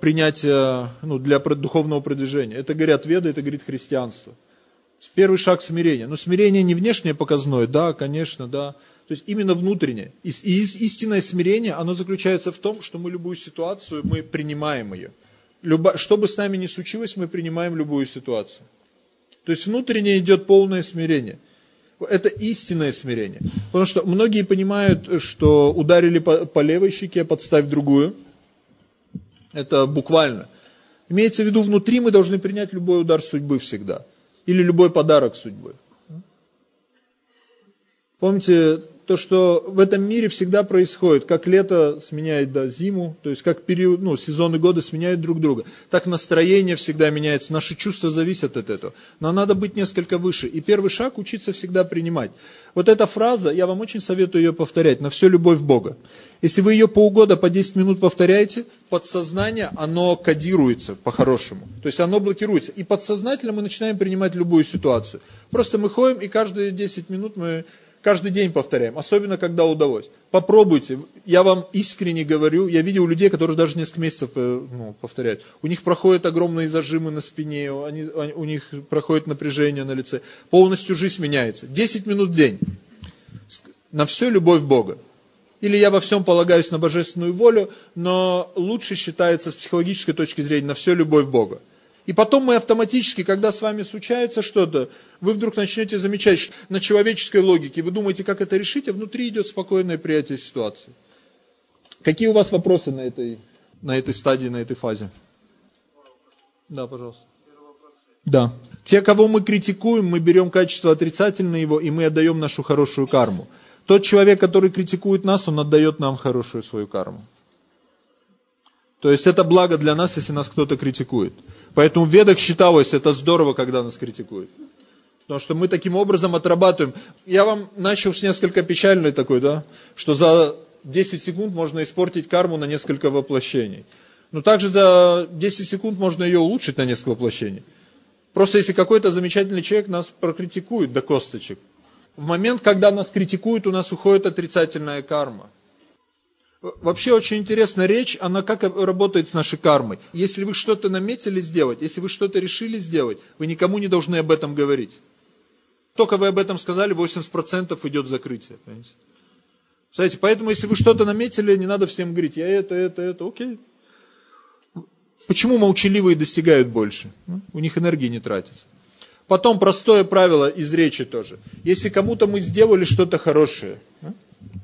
принятия, ну, для духовного продвижения. Это говорят веды, это говорит христианство. Первый шаг смирения. Но смирение не внешнее показное, да, конечно, да. То есть именно внутреннее. И, и истинное смирение, оно заключается в том, что мы любую ситуацию, мы принимаем ее. Любо, что бы с нами ни случилось, мы принимаем любую ситуацию. То есть внутреннее идет полное смирение. Это истинное смирение. Потому что многие понимают, что ударили по, по левой щеке, подставь другую. Это буквально. Имеется в виду, внутри мы должны принять любой удар судьбы всегда или любой подарок судьбы. Помните, то, что в этом мире всегда происходит, как лето сменяет да, зиму, то есть как период, ну, сезоны года сменяют друг друга, так настроение всегда меняется, наши чувства зависят от этого. Но надо быть несколько выше. И первый шаг учиться всегда принимать. Вот эта фраза, я вам очень советую ее повторять, на всю любовь Бога. Если вы ее полгода по 10 минут повторяете, подсознание, оно кодируется по-хорошему. То есть оно блокируется. И подсознательно мы начинаем принимать любую ситуацию. Просто мы ходим, и каждые 10 минут мы Каждый день повторяем, особенно когда удалось. Попробуйте. Я вам искренне говорю, я видел людей, которые даже несколько месяцев э, ну, повторяют. У них проходят огромные зажимы на спине, они, у них проходит напряжение на лице. Полностью жизнь меняется. 10 минут в день. На все любовь Бога. Или я во всем полагаюсь на божественную волю, но лучше считается с психологической точки зрения на все любовь Бога. И потом мы автоматически, когда с вами случается что-то, вы вдруг начнете замечать что на человеческой логике, вы думаете, как это решить, а внутри идет спокойное приятие ситуации. Какие у вас вопросы на этой, на этой стадии, на этой фазе? Да, пожалуйста. Да. Те, кого мы критикуем, мы берем качество отрицательное его, и мы отдаем нашу хорошую карму. Тот человек, который критикует нас, он отдает нам хорошую свою карму. То есть это благо для нас, если нас кто-то критикует. Поэтому в ведах считалось, это здорово, когда нас критикуют. Потому что мы таким образом отрабатываем. Я вам начал с несколько печальной такой, да, что за 10 секунд можно испортить карму на несколько воплощений. Но также за 10 секунд можно ее улучшить на несколько воплощений. Просто если какой-то замечательный человек нас прокритикует до косточек, в момент, когда нас критикуют, у нас уходит отрицательная карма. Вообще очень интересная речь, она как работает с нашей кармой. Если вы что-то наметили сделать, если вы что-то решили сделать, вы никому не должны об этом говорить. Только вы об этом сказали, 80% идет закрытие. Понимаете? Знаете, поэтому если вы что-то наметили, не надо всем говорить, я это, это, это, окей. Почему молчаливые достигают больше? Ну, у них энергии не тратится. Потом простое правило из речи тоже. Если кому-то мы сделали что-то хорошее,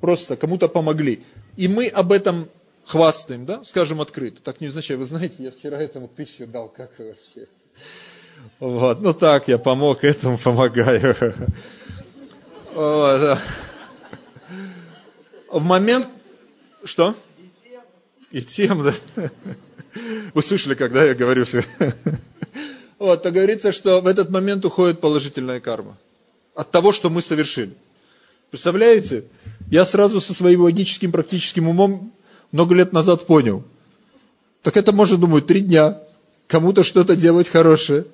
просто кому-то помогли, и мы об этом хвастаем, да, скажем открыто. Так не означает, вы знаете, я вчера этому тысячу дал, как вообще? Вот, ну так, я помог этому, помогаю. В момент, что? И тем, да. Вы слышали, когда я говорю все? Вот, то говорится, что в этот момент уходит положительная карма. От того, что мы совершили. Представляете? Я сразу со своим логическим, практическим умом много лет назад понял. Так это можно, думаю, три дня. Кому-то что-то делать хорошее.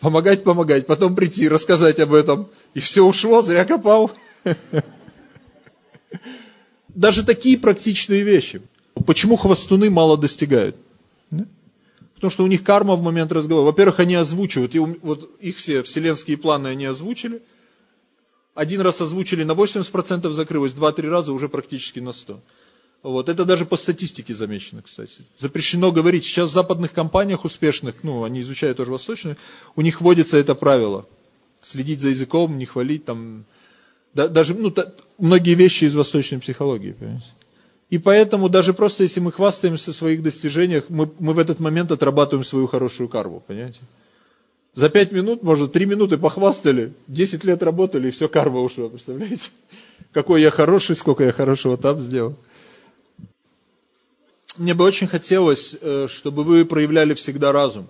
Помогать, помогать. Потом прийти, рассказать об этом. И все ушло, зря копал. [LAUGHS] Даже такие практичные вещи. Почему хвостуны мало достигают? Потому что у них карма в момент разговора. Во-первых, они озвучивают, и вот их все вселенские планы они озвучили – один раз озвучили на 80% закрылось, два-три раза уже практически на 100%. Вот. Это даже по статистике замечено, кстати. Запрещено говорить. Сейчас в западных компаниях успешных, ну, они изучают тоже восточные, у них вводится это правило. Следить за языком, не хвалить, там, да, даже, ну, та, многие вещи из восточной психологии, понимаете. И поэтому даже просто если мы хвастаемся в своих достижениях, мы, мы в этот момент отрабатываем свою хорошую карму, понимаете. За пять минут, может, три минуты похвастали, десять лет работали, и все, карма ушла, представляете? Какой я хороший, сколько я хорошего там сделал. Мне бы очень хотелось, э, чтобы вы проявляли всегда разум.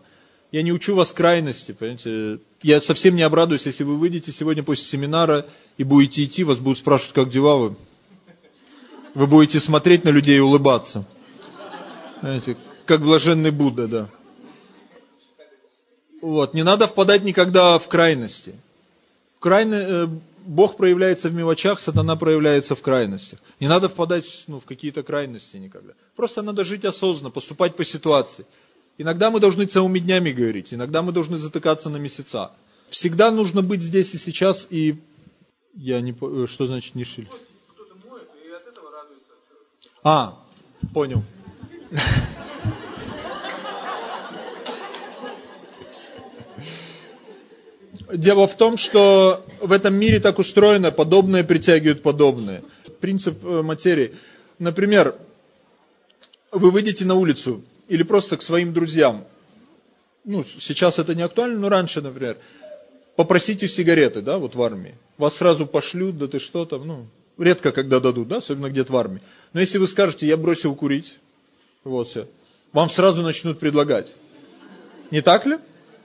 Я не учу вас крайности, понимаете. Я совсем не обрадуюсь, если вы выйдете сегодня после семинара и будете идти, вас будут спрашивать, как дела вы. Вы будете смотреть на людей и улыбаться. Знаете, как блаженный Будда, да. Вот, не надо впадать никогда в крайности. В крайне, э, Бог проявляется в мелочах, сатана проявляется в крайностях. Не надо впадать ну, в какие-то крайности никогда. Просто надо жить осознанно, поступать по ситуации. Иногда мы должны целыми днями говорить, иногда мы должны затыкаться на месяца. Всегда нужно быть здесь и сейчас, и я не э, что значит не шили? А, понял. Дело в том, что в этом мире так устроено, подобное притягивают подобное. Принцип э, материи. Например, вы выйдете на улицу или просто к своим друзьям. Ну, сейчас это не актуально, но раньше, например, попросите сигареты, да, вот в армии. Вас сразу пошлют, да ты что там, ну, редко когда дадут, да, особенно где-то в армии. Но если вы скажете, я бросил курить, вот все, вам сразу начнут предлагать. Не так ли?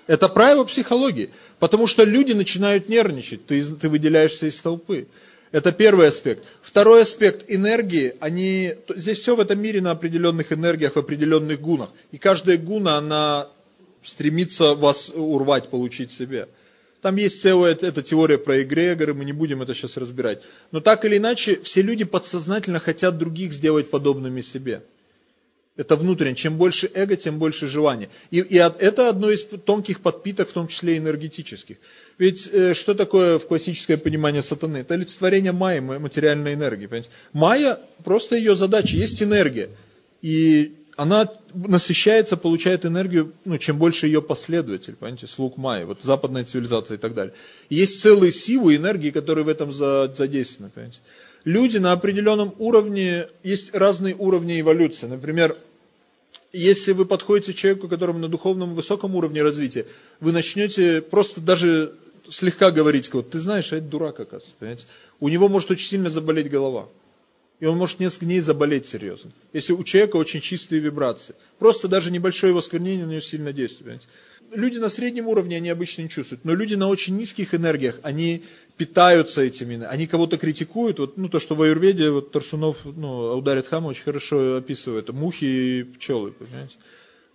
Это правило психологии. Потому что люди начинают нервничать, ты, ты выделяешься из толпы. Это первый аспект. Второй аспект энергии, они, здесь все в этом мире на определенных энергиях, в определенных гунах. И каждая гуна, она стремится вас урвать, получить себе. Там есть целая эта теория про эгрегоры, мы не будем это сейчас разбирать. Но так или иначе, все люди подсознательно хотят других сделать подобными себе. Это внутренне. Чем больше эго, тем больше желания. И, и это одно из тонких подпиток, в том числе энергетических. Ведь э, что такое в классическое понимание сатаны? Это олицетворение майя, материальной энергии. Понимаете? Майя, просто ее задача, есть энергия. И она насыщается, получает энергию, ну, чем больше ее последователь, понимаете, слуг майя, вот западная цивилизация и так далее. Есть целые силы энергии, которые в этом задействованы, понимаете. Люди на определенном уровне, есть разные уровни эволюции. Например, если вы подходите к человеку, которому на духовном высоком уровне развития, вы начнете просто даже слегка говорить, вот, ты знаешь, а это дурак, оказывается, понимаете? У него может очень сильно заболеть голова. И он может несколько дней заболеть серьезно. Если у человека очень чистые вибрации. Просто даже небольшое восквернение на него сильно действует. Понимаете? Люди на среднем уровне, они обычно не чувствуют. Но люди на очень низких энергиях, они питаются этими, они кого-то критикуют, вот, ну, то, что в Аюрведе, вот, Тарсунов, ну, ударит хама очень хорошо описывает, мухи и пчелы, понимаете.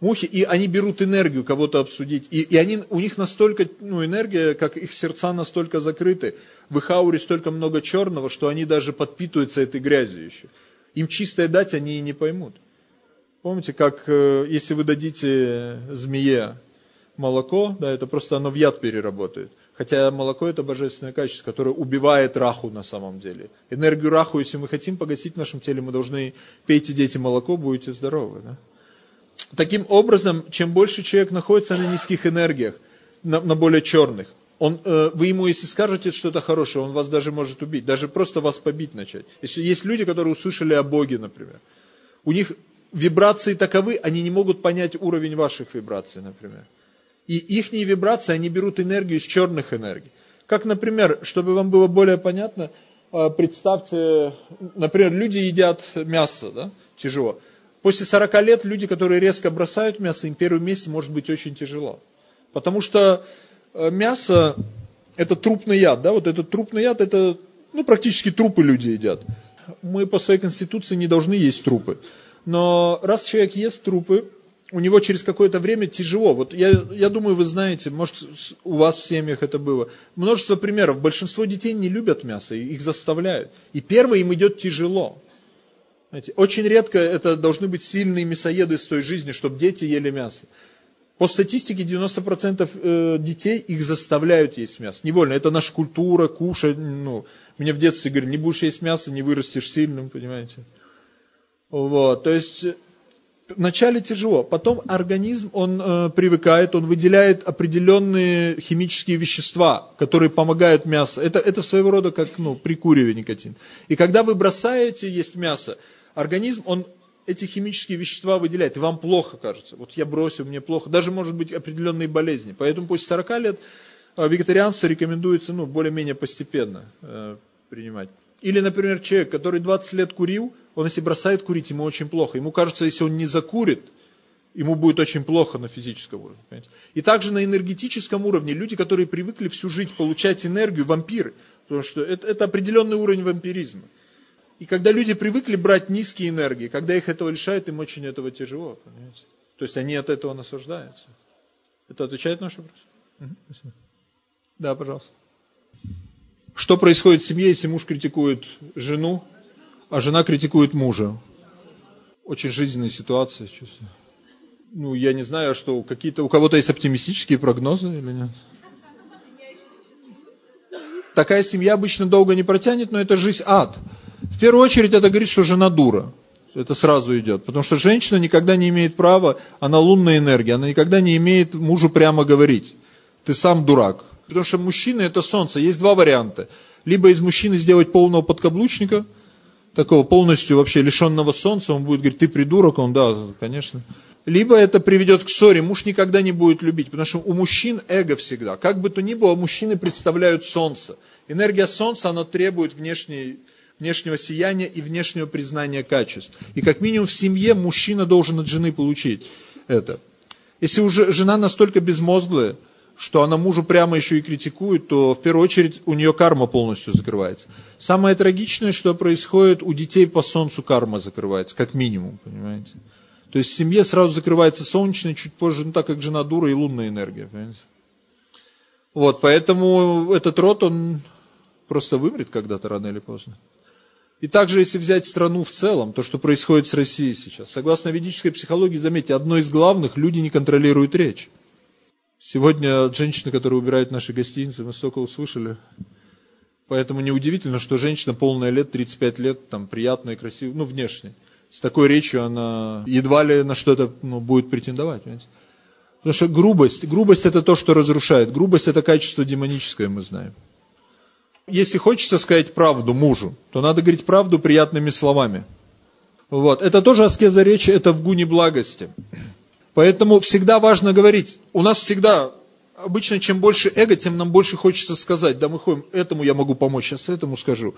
Мухи, и они берут энергию кого-то обсудить. И, и они, у них настолько, ну, энергия, как их сердца настолько закрыты, в их ауре столько много черного, что они даже подпитываются этой грязью еще. Им чистое дать они и не поймут. Помните, как э, если вы дадите змее молоко, да, это просто оно в яд переработает. Хотя молоко это божественное качество, которое убивает раху на самом деле. Энергию раху, если мы хотим погасить в нашем теле, мы должны пейте, дети, молоко, будете здоровы. Да? Таким образом, чем больше человек находится на низких энергиях, на, на более черных, он, э, вы ему, если скажете что-то хорошее, он вас даже может убить, даже просто вас побить начать. Если есть люди, которые услышали о Боге, например, у них вибрации таковы, они не могут понять уровень ваших вибраций, например. И их вибрации, они берут энергию из черных энергий. Как, например, чтобы вам было более понятно, э, представьте, например, люди едят мясо, да, тяжело. После 40 лет люди, которые резко бросают мясо, им первый месяц может быть очень тяжело. Потому что мясо это трупный яд, да, вот этот трупный яд, это, ну, практически трупы люди едят. Мы по своей конституции не должны есть трупы. Но раз человек ест трупы, у него через какое-то время тяжело. Вот я, я думаю, вы знаете, может, у вас в семьях это было. Множество примеров. Большинство детей не любят мясо, их заставляют. И первое им идет тяжело. Знаете, очень редко это должны быть сильные мясоеды с той жизни, чтобы дети ели мясо. По статистике 90% э, детей их заставляют есть мясо. Невольно. Это наша культура, кушать. Ну, мне в детстве говорили, не будешь есть мясо, не вырастешь сильным, понимаете. Вот, то есть вначале тяжело, потом организм, он э, привыкает, он выделяет определенные химические вещества, которые помогают мясу. Это, это своего рода как ну, при куриве никотин. И когда вы бросаете есть мясо, организм, он эти химические вещества выделяет, и вам плохо кажется. Вот я бросил, мне плохо. Даже может быть определенные болезни. Поэтому после 40 лет э, вегетарианство рекомендуется ну, более-менее постепенно э, принимать. Или, например, человек, который 20 лет курил, он если бросает курить, ему очень плохо. Ему кажется, если он не закурит, ему будет очень плохо на физическом уровне. Понимаете? И также на энергетическом уровне люди, которые привыкли всю жизнь получать энергию, вампиры, потому что это, это определенный уровень вампиризма. И когда люди привыкли брать низкие энергии, когда их этого лишают, им очень этого тяжело. Понимаете? То есть они от этого наслаждаются. Это отвечает на ваш вопрос? Угу, да, пожалуйста. Что происходит в семье, если муж критикует жену, а жена критикует мужа? Очень жизненная ситуация, чувствую. Ну, я не знаю, что какие-то у кого-то есть оптимистические прогнозы или нет. Такая семья обычно долго не протянет, но это жизнь ад. В первую очередь это говорит, что жена дура. Это сразу идет. Потому что женщина никогда не имеет права, она лунная энергия, она никогда не имеет мужу прямо говорить. Ты сам дурак. Потому что мужчина это солнце. Есть два варианта. Либо из мужчины сделать полного подкаблучника, такого полностью вообще лишенного солнца, он будет говорить, ты придурок, он, да, конечно. Либо это приведет к ссоре, муж никогда не будет любить, потому что у мужчин эго всегда. Как бы то ни было, мужчины представляют солнце. Энергия солнца, она требует внешней внешнего сияния и внешнего признания качеств. И как минимум в семье мужчина должен от жены получить это. Если уже жена настолько безмозглая, что она мужу прямо еще и критикует, то в первую очередь у нее карма полностью закрывается. Самое трагичное, что происходит, у детей по солнцу карма закрывается, как минимум, понимаете. То есть в семье сразу закрывается солнечная, чуть позже, ну так как жена дура и лунная энергия, понимаете. Вот, поэтому этот род, он просто вымрет когда-то, рано или поздно. И также, если взять страну в целом, то, что происходит с Россией сейчас. Согласно ведической психологии, заметьте, одно из главных, люди не контролируют речь. Сегодня от женщины, которая убирает наши гостиницы, мы столько услышали. Поэтому неудивительно, что женщина полная лет, 35 лет, там, приятная, красивая, ну, внешне. С такой речью она едва ли на что-то ну, будет претендовать. Понимаете? Потому что грубость, грубость это то, что разрушает. Грубость это качество демоническое, мы знаем. Если хочется сказать правду мужу, то надо говорить правду приятными словами. Вот. Это тоже аскеза речи, это в гуне благости. Поэтому всегда важно говорить. У нас всегда, обычно, чем больше эго, тем нам больше хочется сказать. Да мы ходим, этому я могу помочь, сейчас этому скажу.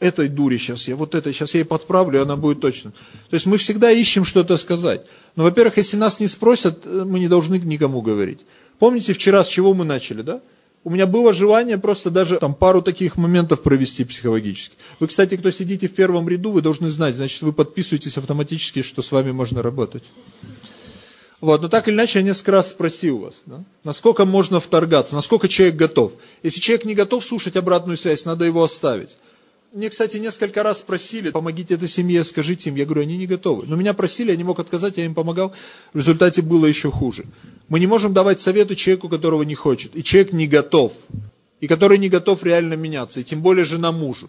Этой дуре сейчас я, вот это, сейчас я ей подправлю, и она будет точно. То есть мы всегда ищем что-то сказать. Но, во-первых, если нас не спросят, мы не должны никому говорить. Помните вчера, с чего мы начали, да? У меня было желание просто даже там пару таких моментов провести психологически. Вы, кстати, кто сидите в первом ряду, вы должны знать, значит, вы подписываетесь автоматически, что с вами можно работать. Вот, но так или иначе я несколько раз спросил вас, да, насколько можно вторгаться, насколько человек готов. Если человек не готов слушать обратную связь, надо его оставить. Мне, кстати, несколько раз просили, помогите этой семье, скажите им. Я говорю, они не готовы. Но меня просили, я не мог отказать, я им помогал. В результате было еще хуже. Мы не можем давать совету человеку, которого не хочет. И человек не готов. И который не готов реально меняться. И тем более жена мужу.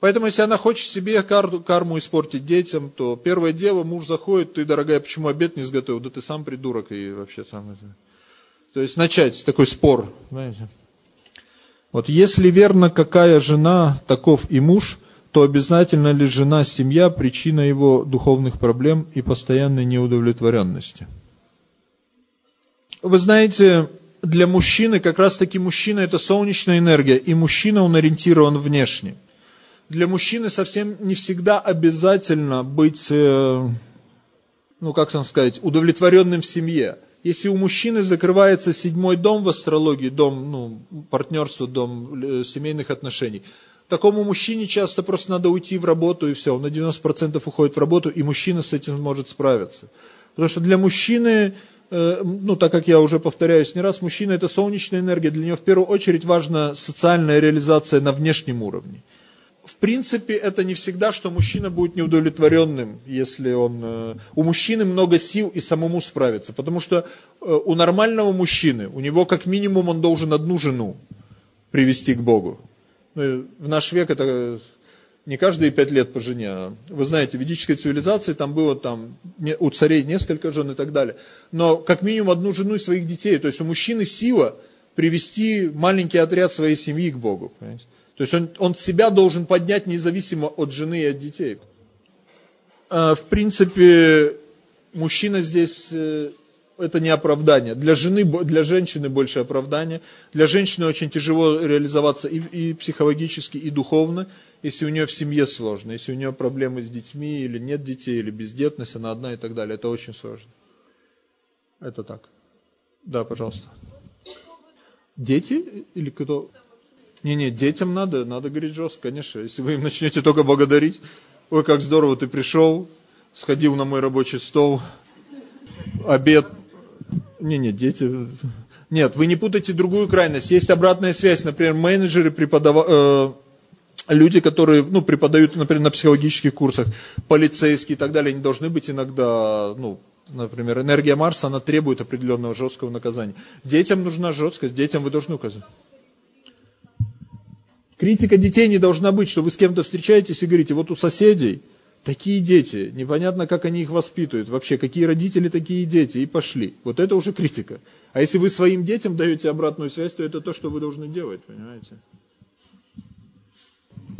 Поэтому, если она хочет себе карму, карму испортить детям, то первое дело, муж заходит, ты, дорогая, почему обед не сготовил? Да ты сам придурок и вообще сам. То есть начать такой спор, знаете. Вот если верно, какая жена, таков и муж, то обязательно ли жена, семья причина его духовных проблем и постоянной неудовлетворенности? Вы знаете, для мужчины, как раз таки мужчина это солнечная энергия, и мужчина он ориентирован внешне. Для мужчины совсем не всегда обязательно быть, э, ну как там сказать, удовлетворенным в семье. Если у мужчины закрывается седьмой дом в астрологии, дом ну, партнерства, дом э, семейных отношений, такому мужчине часто просто надо уйти в работу и все. Он на 90% уходит в работу, и мужчина с этим может справиться. Потому что для мужчины, ну так как я уже повторяюсь не раз, мужчина это солнечная энергия, для него в первую очередь важна социальная реализация на внешнем уровне в принципе, это не всегда, что мужчина будет неудовлетворенным, если он... Э, у мужчины много сил и самому справиться. Потому что э, у нормального мужчины, у него как минимум он должен одну жену привести к Богу. Ну, в наш век это не каждые пять лет по жене. А, вы знаете, в ведической цивилизации там было там, у царей несколько жен и так далее. Но как минимум одну жену и своих детей. То есть у мужчины сила привести маленький отряд своей семьи к Богу. Понимаете? То есть он, он себя должен поднять независимо от жены и от детей. А, в принципе, мужчина здесь э, это не оправдание. Для жены, для женщины больше оправдание. Для женщины очень тяжело реализоваться и, и психологически, и духовно, если у нее в семье сложно, если у нее проблемы с детьми, или нет детей, или бездетность, она одна и так далее. Это очень сложно. Это так. Да, пожалуйста. Дети или кто? Не-не, детям надо, надо говорить жестко, конечно. Если вы им начнете только благодарить, ой, как здорово ты пришел, сходил на мой рабочий стол, обед. Не-не, дети... Нет, вы не путайте другую крайность. Есть обратная связь, например, менеджеры, преподав... люди, которые ну, преподают, например, на психологических курсах, полицейские и так далее, они должны быть иногда, ну, например, энергия Марса, она требует определенного жесткого наказания. Детям нужна жесткость, детям вы должны указать. Критика детей не должна быть, что вы с кем-то встречаетесь и говорите, вот у соседей такие дети, непонятно, как они их воспитывают, вообще, какие родители, такие дети, и пошли. Вот это уже критика. А если вы своим детям даете обратную связь, то это то, что вы должны делать, понимаете?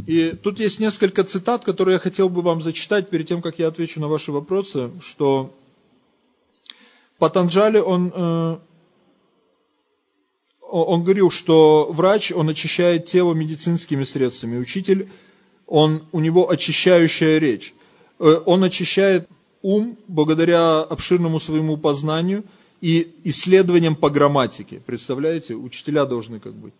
И тут есть несколько цитат, которые я хотел бы вам зачитать перед тем, как я отвечу на ваши вопросы, что Патанджали, он э, он говорил, что врач, он очищает тело медицинскими средствами. Учитель, он, у него очищающая речь. Э, он очищает ум благодаря обширному своему познанию и исследованиям по грамматике. Представляете, учителя должны как быть.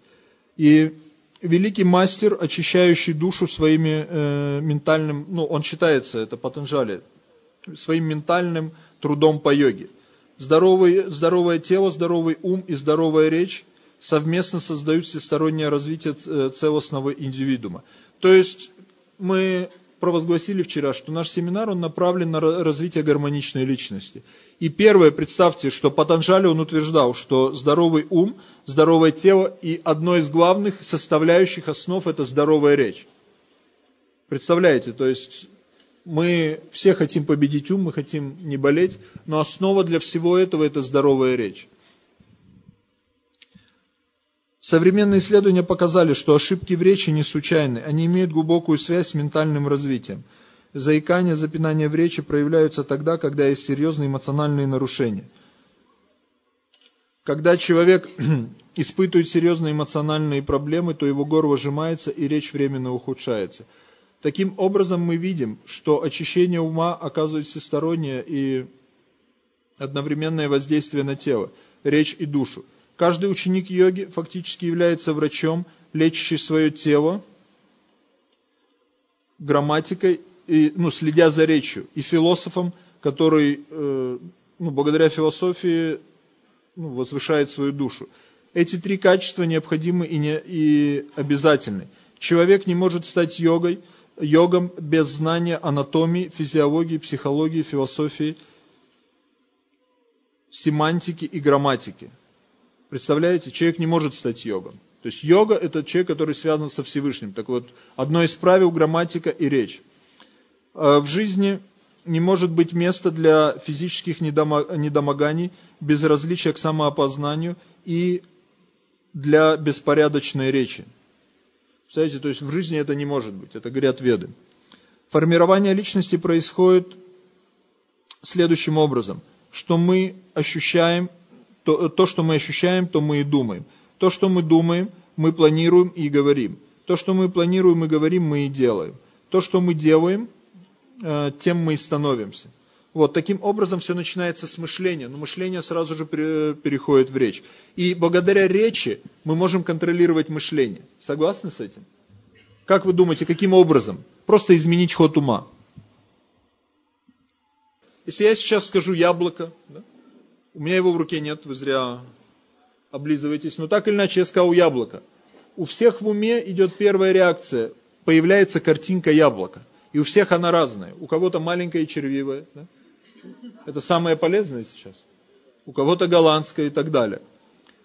И великий мастер, очищающий душу своими э, ментальным, ну, он считается, это Патанджали, своим ментальным трудом по йоге. Здоровый, здоровое тело, здоровый ум и здоровая речь совместно создают всестороннее развитие э, целостного индивидуума. То есть мы провозгласили вчера, что наш семинар он направлен на развитие гармоничной личности. И первое, представьте, что Патанджали он утверждал, что здоровый ум, здоровое тело и одной из главных составляющих основ это здоровая речь. Представляете, то есть мы все хотим победить ум, мы хотим не болеть, но основа для всего этого это здоровая речь. Современные исследования показали, что ошибки в речи не случайны, они имеют глубокую связь с ментальным развитием. Заикание, запинание в речи проявляются тогда, когда есть серьезные эмоциональные нарушения. Когда человек [CLEARS THROAT] испытывает серьезные эмоциональные проблемы, то его горло сжимается и речь временно ухудшается. Таким образом мы видим, что очищение ума оказывает всестороннее и одновременное воздействие на тело, речь и душу. Каждый ученик йоги фактически является врачом, лечащий свое тело грамматикой, и, ну, следя за речью, и философом, который э, ну, благодаря философии ну, возвышает свою душу. Эти три качества необходимы и, не, и обязательны. Человек не может стать йогой, йогом без знания анатомии, физиологии, психологии, философии, семантики и грамматики. Представляете, человек не может стать йогом. То есть йога – это человек, который связан со Всевышним. Так вот, одно из правил – грамматика и речь. А в жизни не может быть места для физических недомоганий, безразличия к самоопознанию и для беспорядочной речи. Представляете, то есть в жизни это не может быть, это говорят веды. Формирование личности происходит следующим образом, что мы ощущаем, то, то, что мы ощущаем, то мы и думаем. То, что мы думаем, мы планируем и говорим. То, что мы планируем и говорим, мы и делаем. То, что мы делаем, э, тем мы и становимся. Вот, таким образом все начинается с мышления, но мышление сразу же переходит в речь. И благодаря речи мы можем контролировать мышление. Согласны с этим? Как вы думаете, каким образом? Просто изменить ход ума. Если я сейчас скажу яблоко, да? у меня его в руке нет, вы зря облизываетесь, но так или иначе я сказал яблоко. У всех в уме идет первая реакция, появляется картинка яблока. И у всех она разная. У кого-то маленькая и червивая, да? Это самое полезное сейчас. У кого-то голландское и так далее.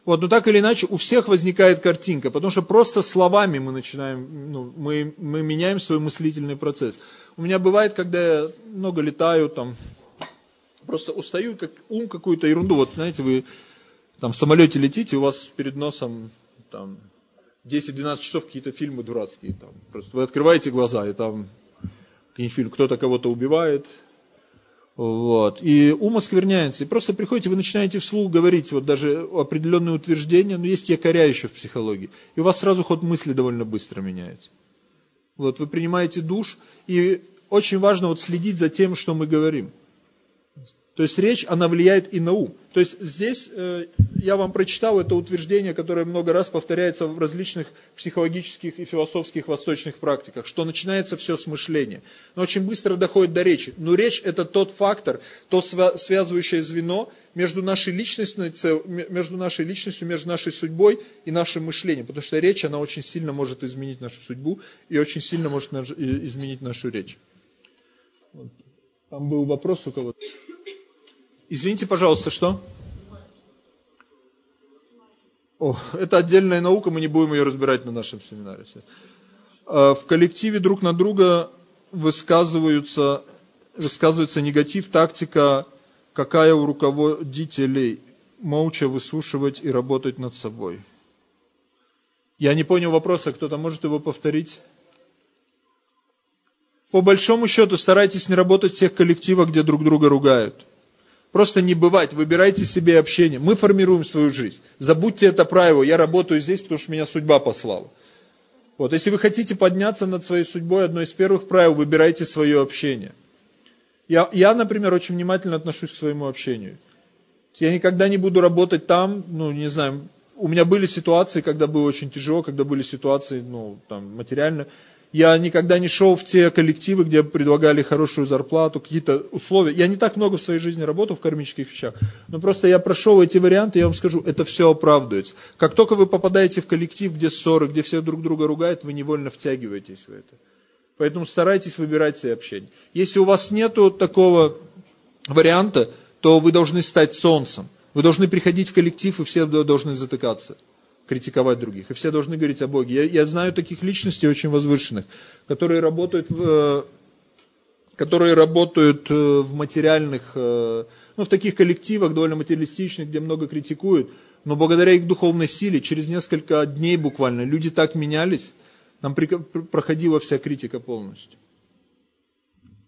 Вот, но так или иначе, у всех возникает картинка, потому что просто словами мы начинаем, ну, мы, мы меняем свой мыслительный процесс. У меня бывает, когда я много летаю, там, просто устаю, как ум какую-то ерунду. Вот, знаете, вы там в самолете летите, у вас перед носом там 10-12 часов какие-то фильмы дурацкие. Там. Просто вы открываете глаза, и там фильм, кто-то кого-то убивает, вот. И ум оскверняется. И просто приходите, вы начинаете вслух говорить вот даже определенные утверждения, но есть якоря еще в психологии. И у вас сразу ход мысли довольно быстро меняется. Вот вы принимаете душ, и очень важно вот следить за тем, что мы говорим. То есть речь, она влияет и на ум. То есть здесь э, я вам прочитал это утверждение, которое много раз повторяется в различных психологических и философских восточных практиках, что начинается все с мышления. Но очень быстро доходит до речи. Но речь это тот фактор, то связывающее звено между нашей, личностью, между нашей личностью, между нашей судьбой и нашим мышлением. Потому что речь, она очень сильно может изменить нашу судьбу и очень сильно может изменить нашу речь. Там был вопрос у кого-то. Извините, пожалуйста, что? О, это отдельная наука, мы не будем ее разбирать на нашем семинаре. А, в коллективе друг на друга высказываются, высказывается негатив, тактика, какая у руководителей, молча выслушивать и работать над собой. Я не понял вопроса, кто-то может его повторить? По большому счету старайтесь не работать в тех коллективах, где друг друга ругают. Просто не бывать, выбирайте себе общение. Мы формируем свою жизнь. Забудьте это правило, я работаю здесь, потому что меня судьба послала. Вот, если вы хотите подняться над своей судьбой, одно из первых правил, выбирайте свое общение. Я, я, например, очень внимательно отношусь к своему общению. Я никогда не буду работать там, ну, не знаю, у меня были ситуации, когда было очень тяжело, когда были ситуации, ну, там, материально. Я никогда не шел в те коллективы, где предлагали хорошую зарплату, какие-то условия. Я не так много в своей жизни работал в кармических вещах, но просто я прошел эти варианты, я вам скажу, это все оправдывается. Как только вы попадаете в коллектив, где ссоры, где все друг друга ругают, вы невольно втягиваетесь в это. Поэтому старайтесь выбирать себе общение. Если у вас нет такого варианта, то вы должны стать солнцем. Вы должны приходить в коллектив, и все должны затыкаться критиковать других. И все должны говорить о Боге. Я, я знаю таких личностей очень возвышенных, которые работают в, э, которые работают э, в материальных, э, ну, в таких коллективах довольно материалистичных, где много критикуют, но благодаря их духовной силе, через несколько дней буквально, люди так менялись, при, проходила вся критика полностью.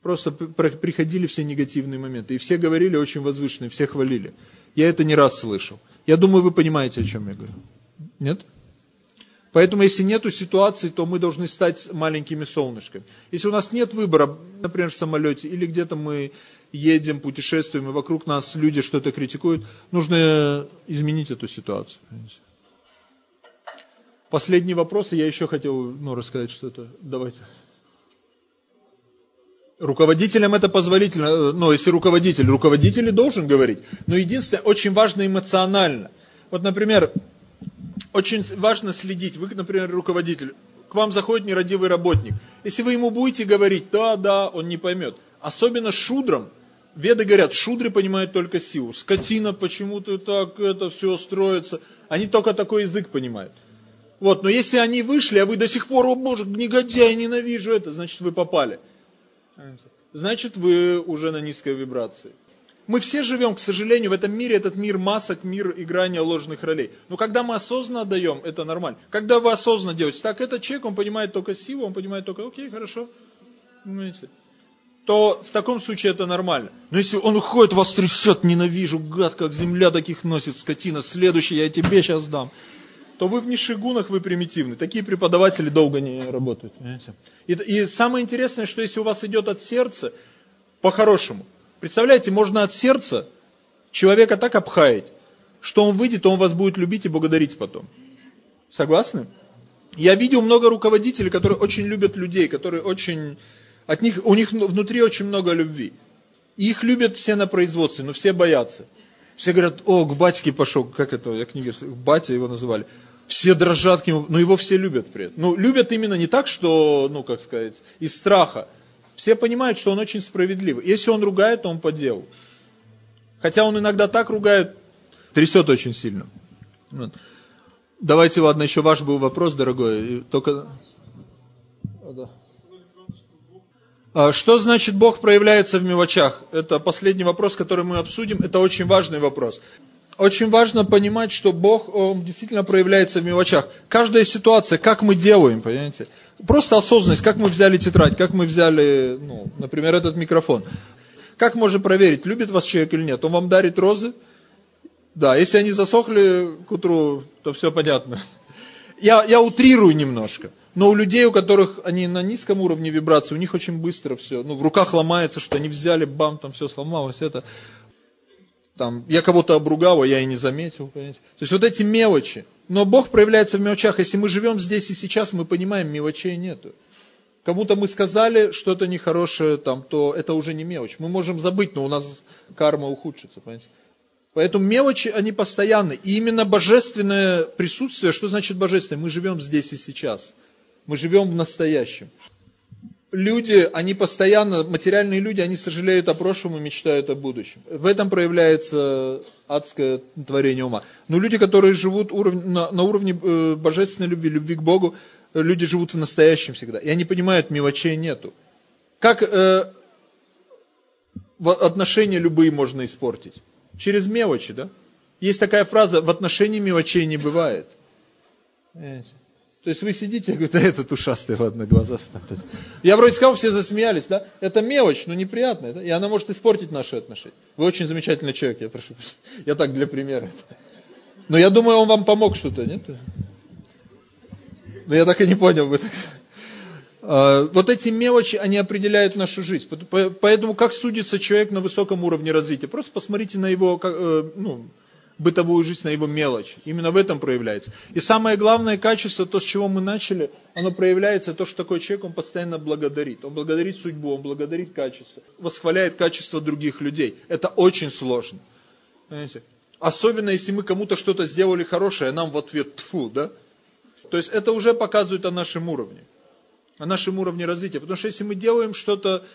Просто приходили все негативные моменты. И все говорили очень возвышенные, все хвалили. Я это не раз слышал. Я думаю, вы понимаете, о чем я говорю. Нет? Поэтому, если нет ситуации, то мы должны стать маленькими солнышками. Если у нас нет выбора, например, в самолете, или где-то мы едем, путешествуем, и вокруг нас люди что-то критикуют, нужно изменить эту ситуацию. Последний вопрос, я еще хотел ну, рассказать что-то. Давайте. Руководителям это позволительно, но если руководитель, руководитель и должен говорить. Но единственное, очень важно эмоционально. Вот, например, очень важно следить. Вы, например, руководитель, к вам заходит нерадивый работник. Если вы ему будете говорить, да, да, он не поймет. Особенно шудрам. Веды говорят, шудры понимают только силу. Скотина почему-то так это все строится. Они только такой язык понимают. Вот, но если они вышли, а вы до сих пор, о боже, негодяй, ненавижу это, значит вы попали. Значит вы уже на низкой вибрации. Мы все живем, к сожалению, в этом мире, этот мир масок, мир играния ложных ролей. Но когда мы осознанно отдаем, это нормально. Когда вы осознанно делаете, так, этот человек, он понимает только силу, он понимает только, окей, хорошо, понимаете, то в таком случае это нормально. Но если он уходит, вас трясет, ненавижу, гад, как земля таких носит, скотина, следующий я тебе сейчас дам, то вы в низших гунах, вы примитивны. Такие преподаватели долго не работают. Понимаете? И, и самое интересное, что если у вас идет от сердца, по-хорошему – Представляете, можно от сердца человека так обхаять, что он выйдет, он вас будет любить и благодарить потом. Согласны? Я видел много руководителей, которые очень любят людей, которые очень... От них, у них внутри очень много любви. И их любят все на производстве, но все боятся. Все говорят, о, к батьке пошел, как это, я книги, батя его называли. Все дрожат к нему, но его все любят при этом. Ну, любят именно не так, что, ну, как сказать, из страха, все понимают, что он очень справедливый. Если он ругает, то он по делу. Хотя он иногда так ругает, трясет очень сильно. Вот. Давайте, ладно, еще ваш был вопрос, дорогой. Только... А, что значит Бог проявляется в мелочах? Это последний вопрос, который мы обсудим. Это очень важный вопрос. Очень важно понимать, что Бог он действительно проявляется в мелочах. Каждая ситуация, как мы делаем, понимаете? Просто осознанность, как мы взяли тетрадь, как мы взяли, ну, например, этот микрофон. Как можно проверить, любит вас человек или нет? Он вам дарит розы? Да, если они засохли к утру, то все понятно. Я, я утрирую немножко. Но у людей, у которых они на низком уровне вибрации, у них очень быстро все, ну, в руках ломается, что они взяли, бам, там все сломалось, это. Там, я кого-то обругал, а я и не заметил, понимаете. То есть вот эти мелочи, но Бог проявляется в мелочах. Если мы живем здесь и сейчас, мы понимаем, мелочей нету. Кому-то мы сказали что-то нехорошее, там, то это уже не мелочь. Мы можем забыть, но у нас карма ухудшится. Понимаете? Поэтому мелочи, они постоянны. И именно божественное присутствие, что значит божественное? Мы живем здесь и сейчас. Мы живем в настоящем люди, они постоянно, материальные люди, они сожалеют о прошлом и мечтают о будущем. В этом проявляется адское творение ума. Но люди, которые живут уровень, на, на уровне э, божественной любви, любви к Богу, люди живут в настоящем всегда. И они понимают, мелочей нету. Как э, отношения любые можно испортить? Через мелочи, да? Есть такая фраза, в отношении мелочей не бывает. Понимаете? То есть вы сидите, говорит, да этот ушастый, ладно, глаза ставят. Я вроде сказал, все засмеялись, да? Это мелочь, но неприятная, да? и она может испортить наши отношения. Вы очень замечательный человек, я прошу. Я так для примера. Но я думаю, он вам помог что-то, нет? Но я так и не понял. Вы так... А, вот эти мелочи, они определяют нашу жизнь. Поэтому как судится человек на высоком уровне развития? Просто посмотрите на его, э, ну, бытовую жизнь, на его мелочь. Именно в этом проявляется. И самое главное качество, то, с чего мы начали, оно проявляется, то, что такой человек, он постоянно благодарит. Он благодарит судьбу, он благодарит качество, восхваляет качество других людей. Это очень сложно. Понимаете? Особенно, если мы кому-то что-то сделали хорошее, а нам в ответ тфу, да? То есть это уже показывает о нашем уровне. О нашем уровне развития. Потому что если мы делаем что-то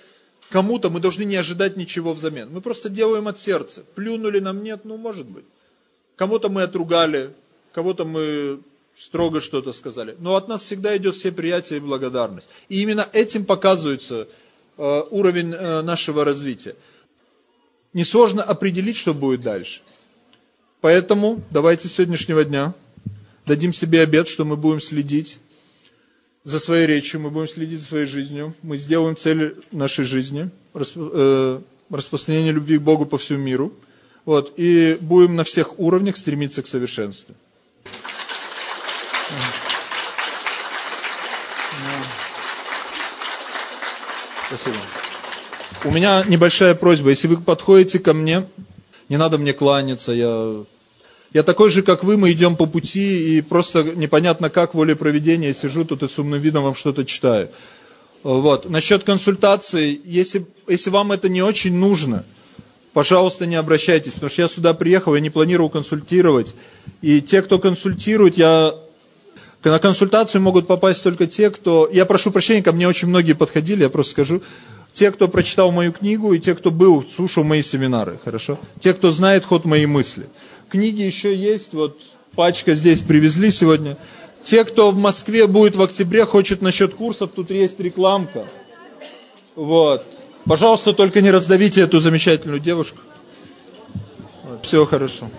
кому-то, мы должны не ожидать ничего взамен. Мы просто делаем от сердца. Плюнули нам нет, ну может быть. Кому-то мы отругали, кого-то мы строго что-то сказали. Но от нас всегда идет все приятие и благодарность. И именно этим показывается э, уровень э, нашего развития. Несложно определить, что будет дальше. Поэтому давайте с сегодняшнего дня дадим себе обед, что мы будем следить за своей речью, мы будем следить за своей жизнью. Мы сделаем цель нашей жизни, э, распространение любви к Богу по всему миру – вот, и будем на всех уровнях стремиться к совершенству. Спасибо. У меня небольшая просьба. Если вы подходите ко мне, не надо мне кланяться. Я, я такой же, как вы, мы идем по пути, и просто непонятно как, волей проведения, сижу тут и с умным видом вам что-то читаю. Вот. Насчет консультации, если, если вам это не очень нужно, пожалуйста, не обращайтесь, потому что я сюда приехал, я не планировал консультировать. И те, кто консультирует, я... На консультацию могут попасть только те, кто... Я прошу прощения, ко мне очень многие подходили, я просто скажу. Те, кто прочитал мою книгу, и те, кто был, слушал мои семинары, хорошо? Те, кто знает ход моей мысли. Книги еще есть, вот пачка здесь привезли сегодня. Те, кто в Москве будет в октябре, хочет насчет курсов, тут есть рекламка. Вот. Пожалуйста, только не раздавите эту замечательную девушку. Все хорошо.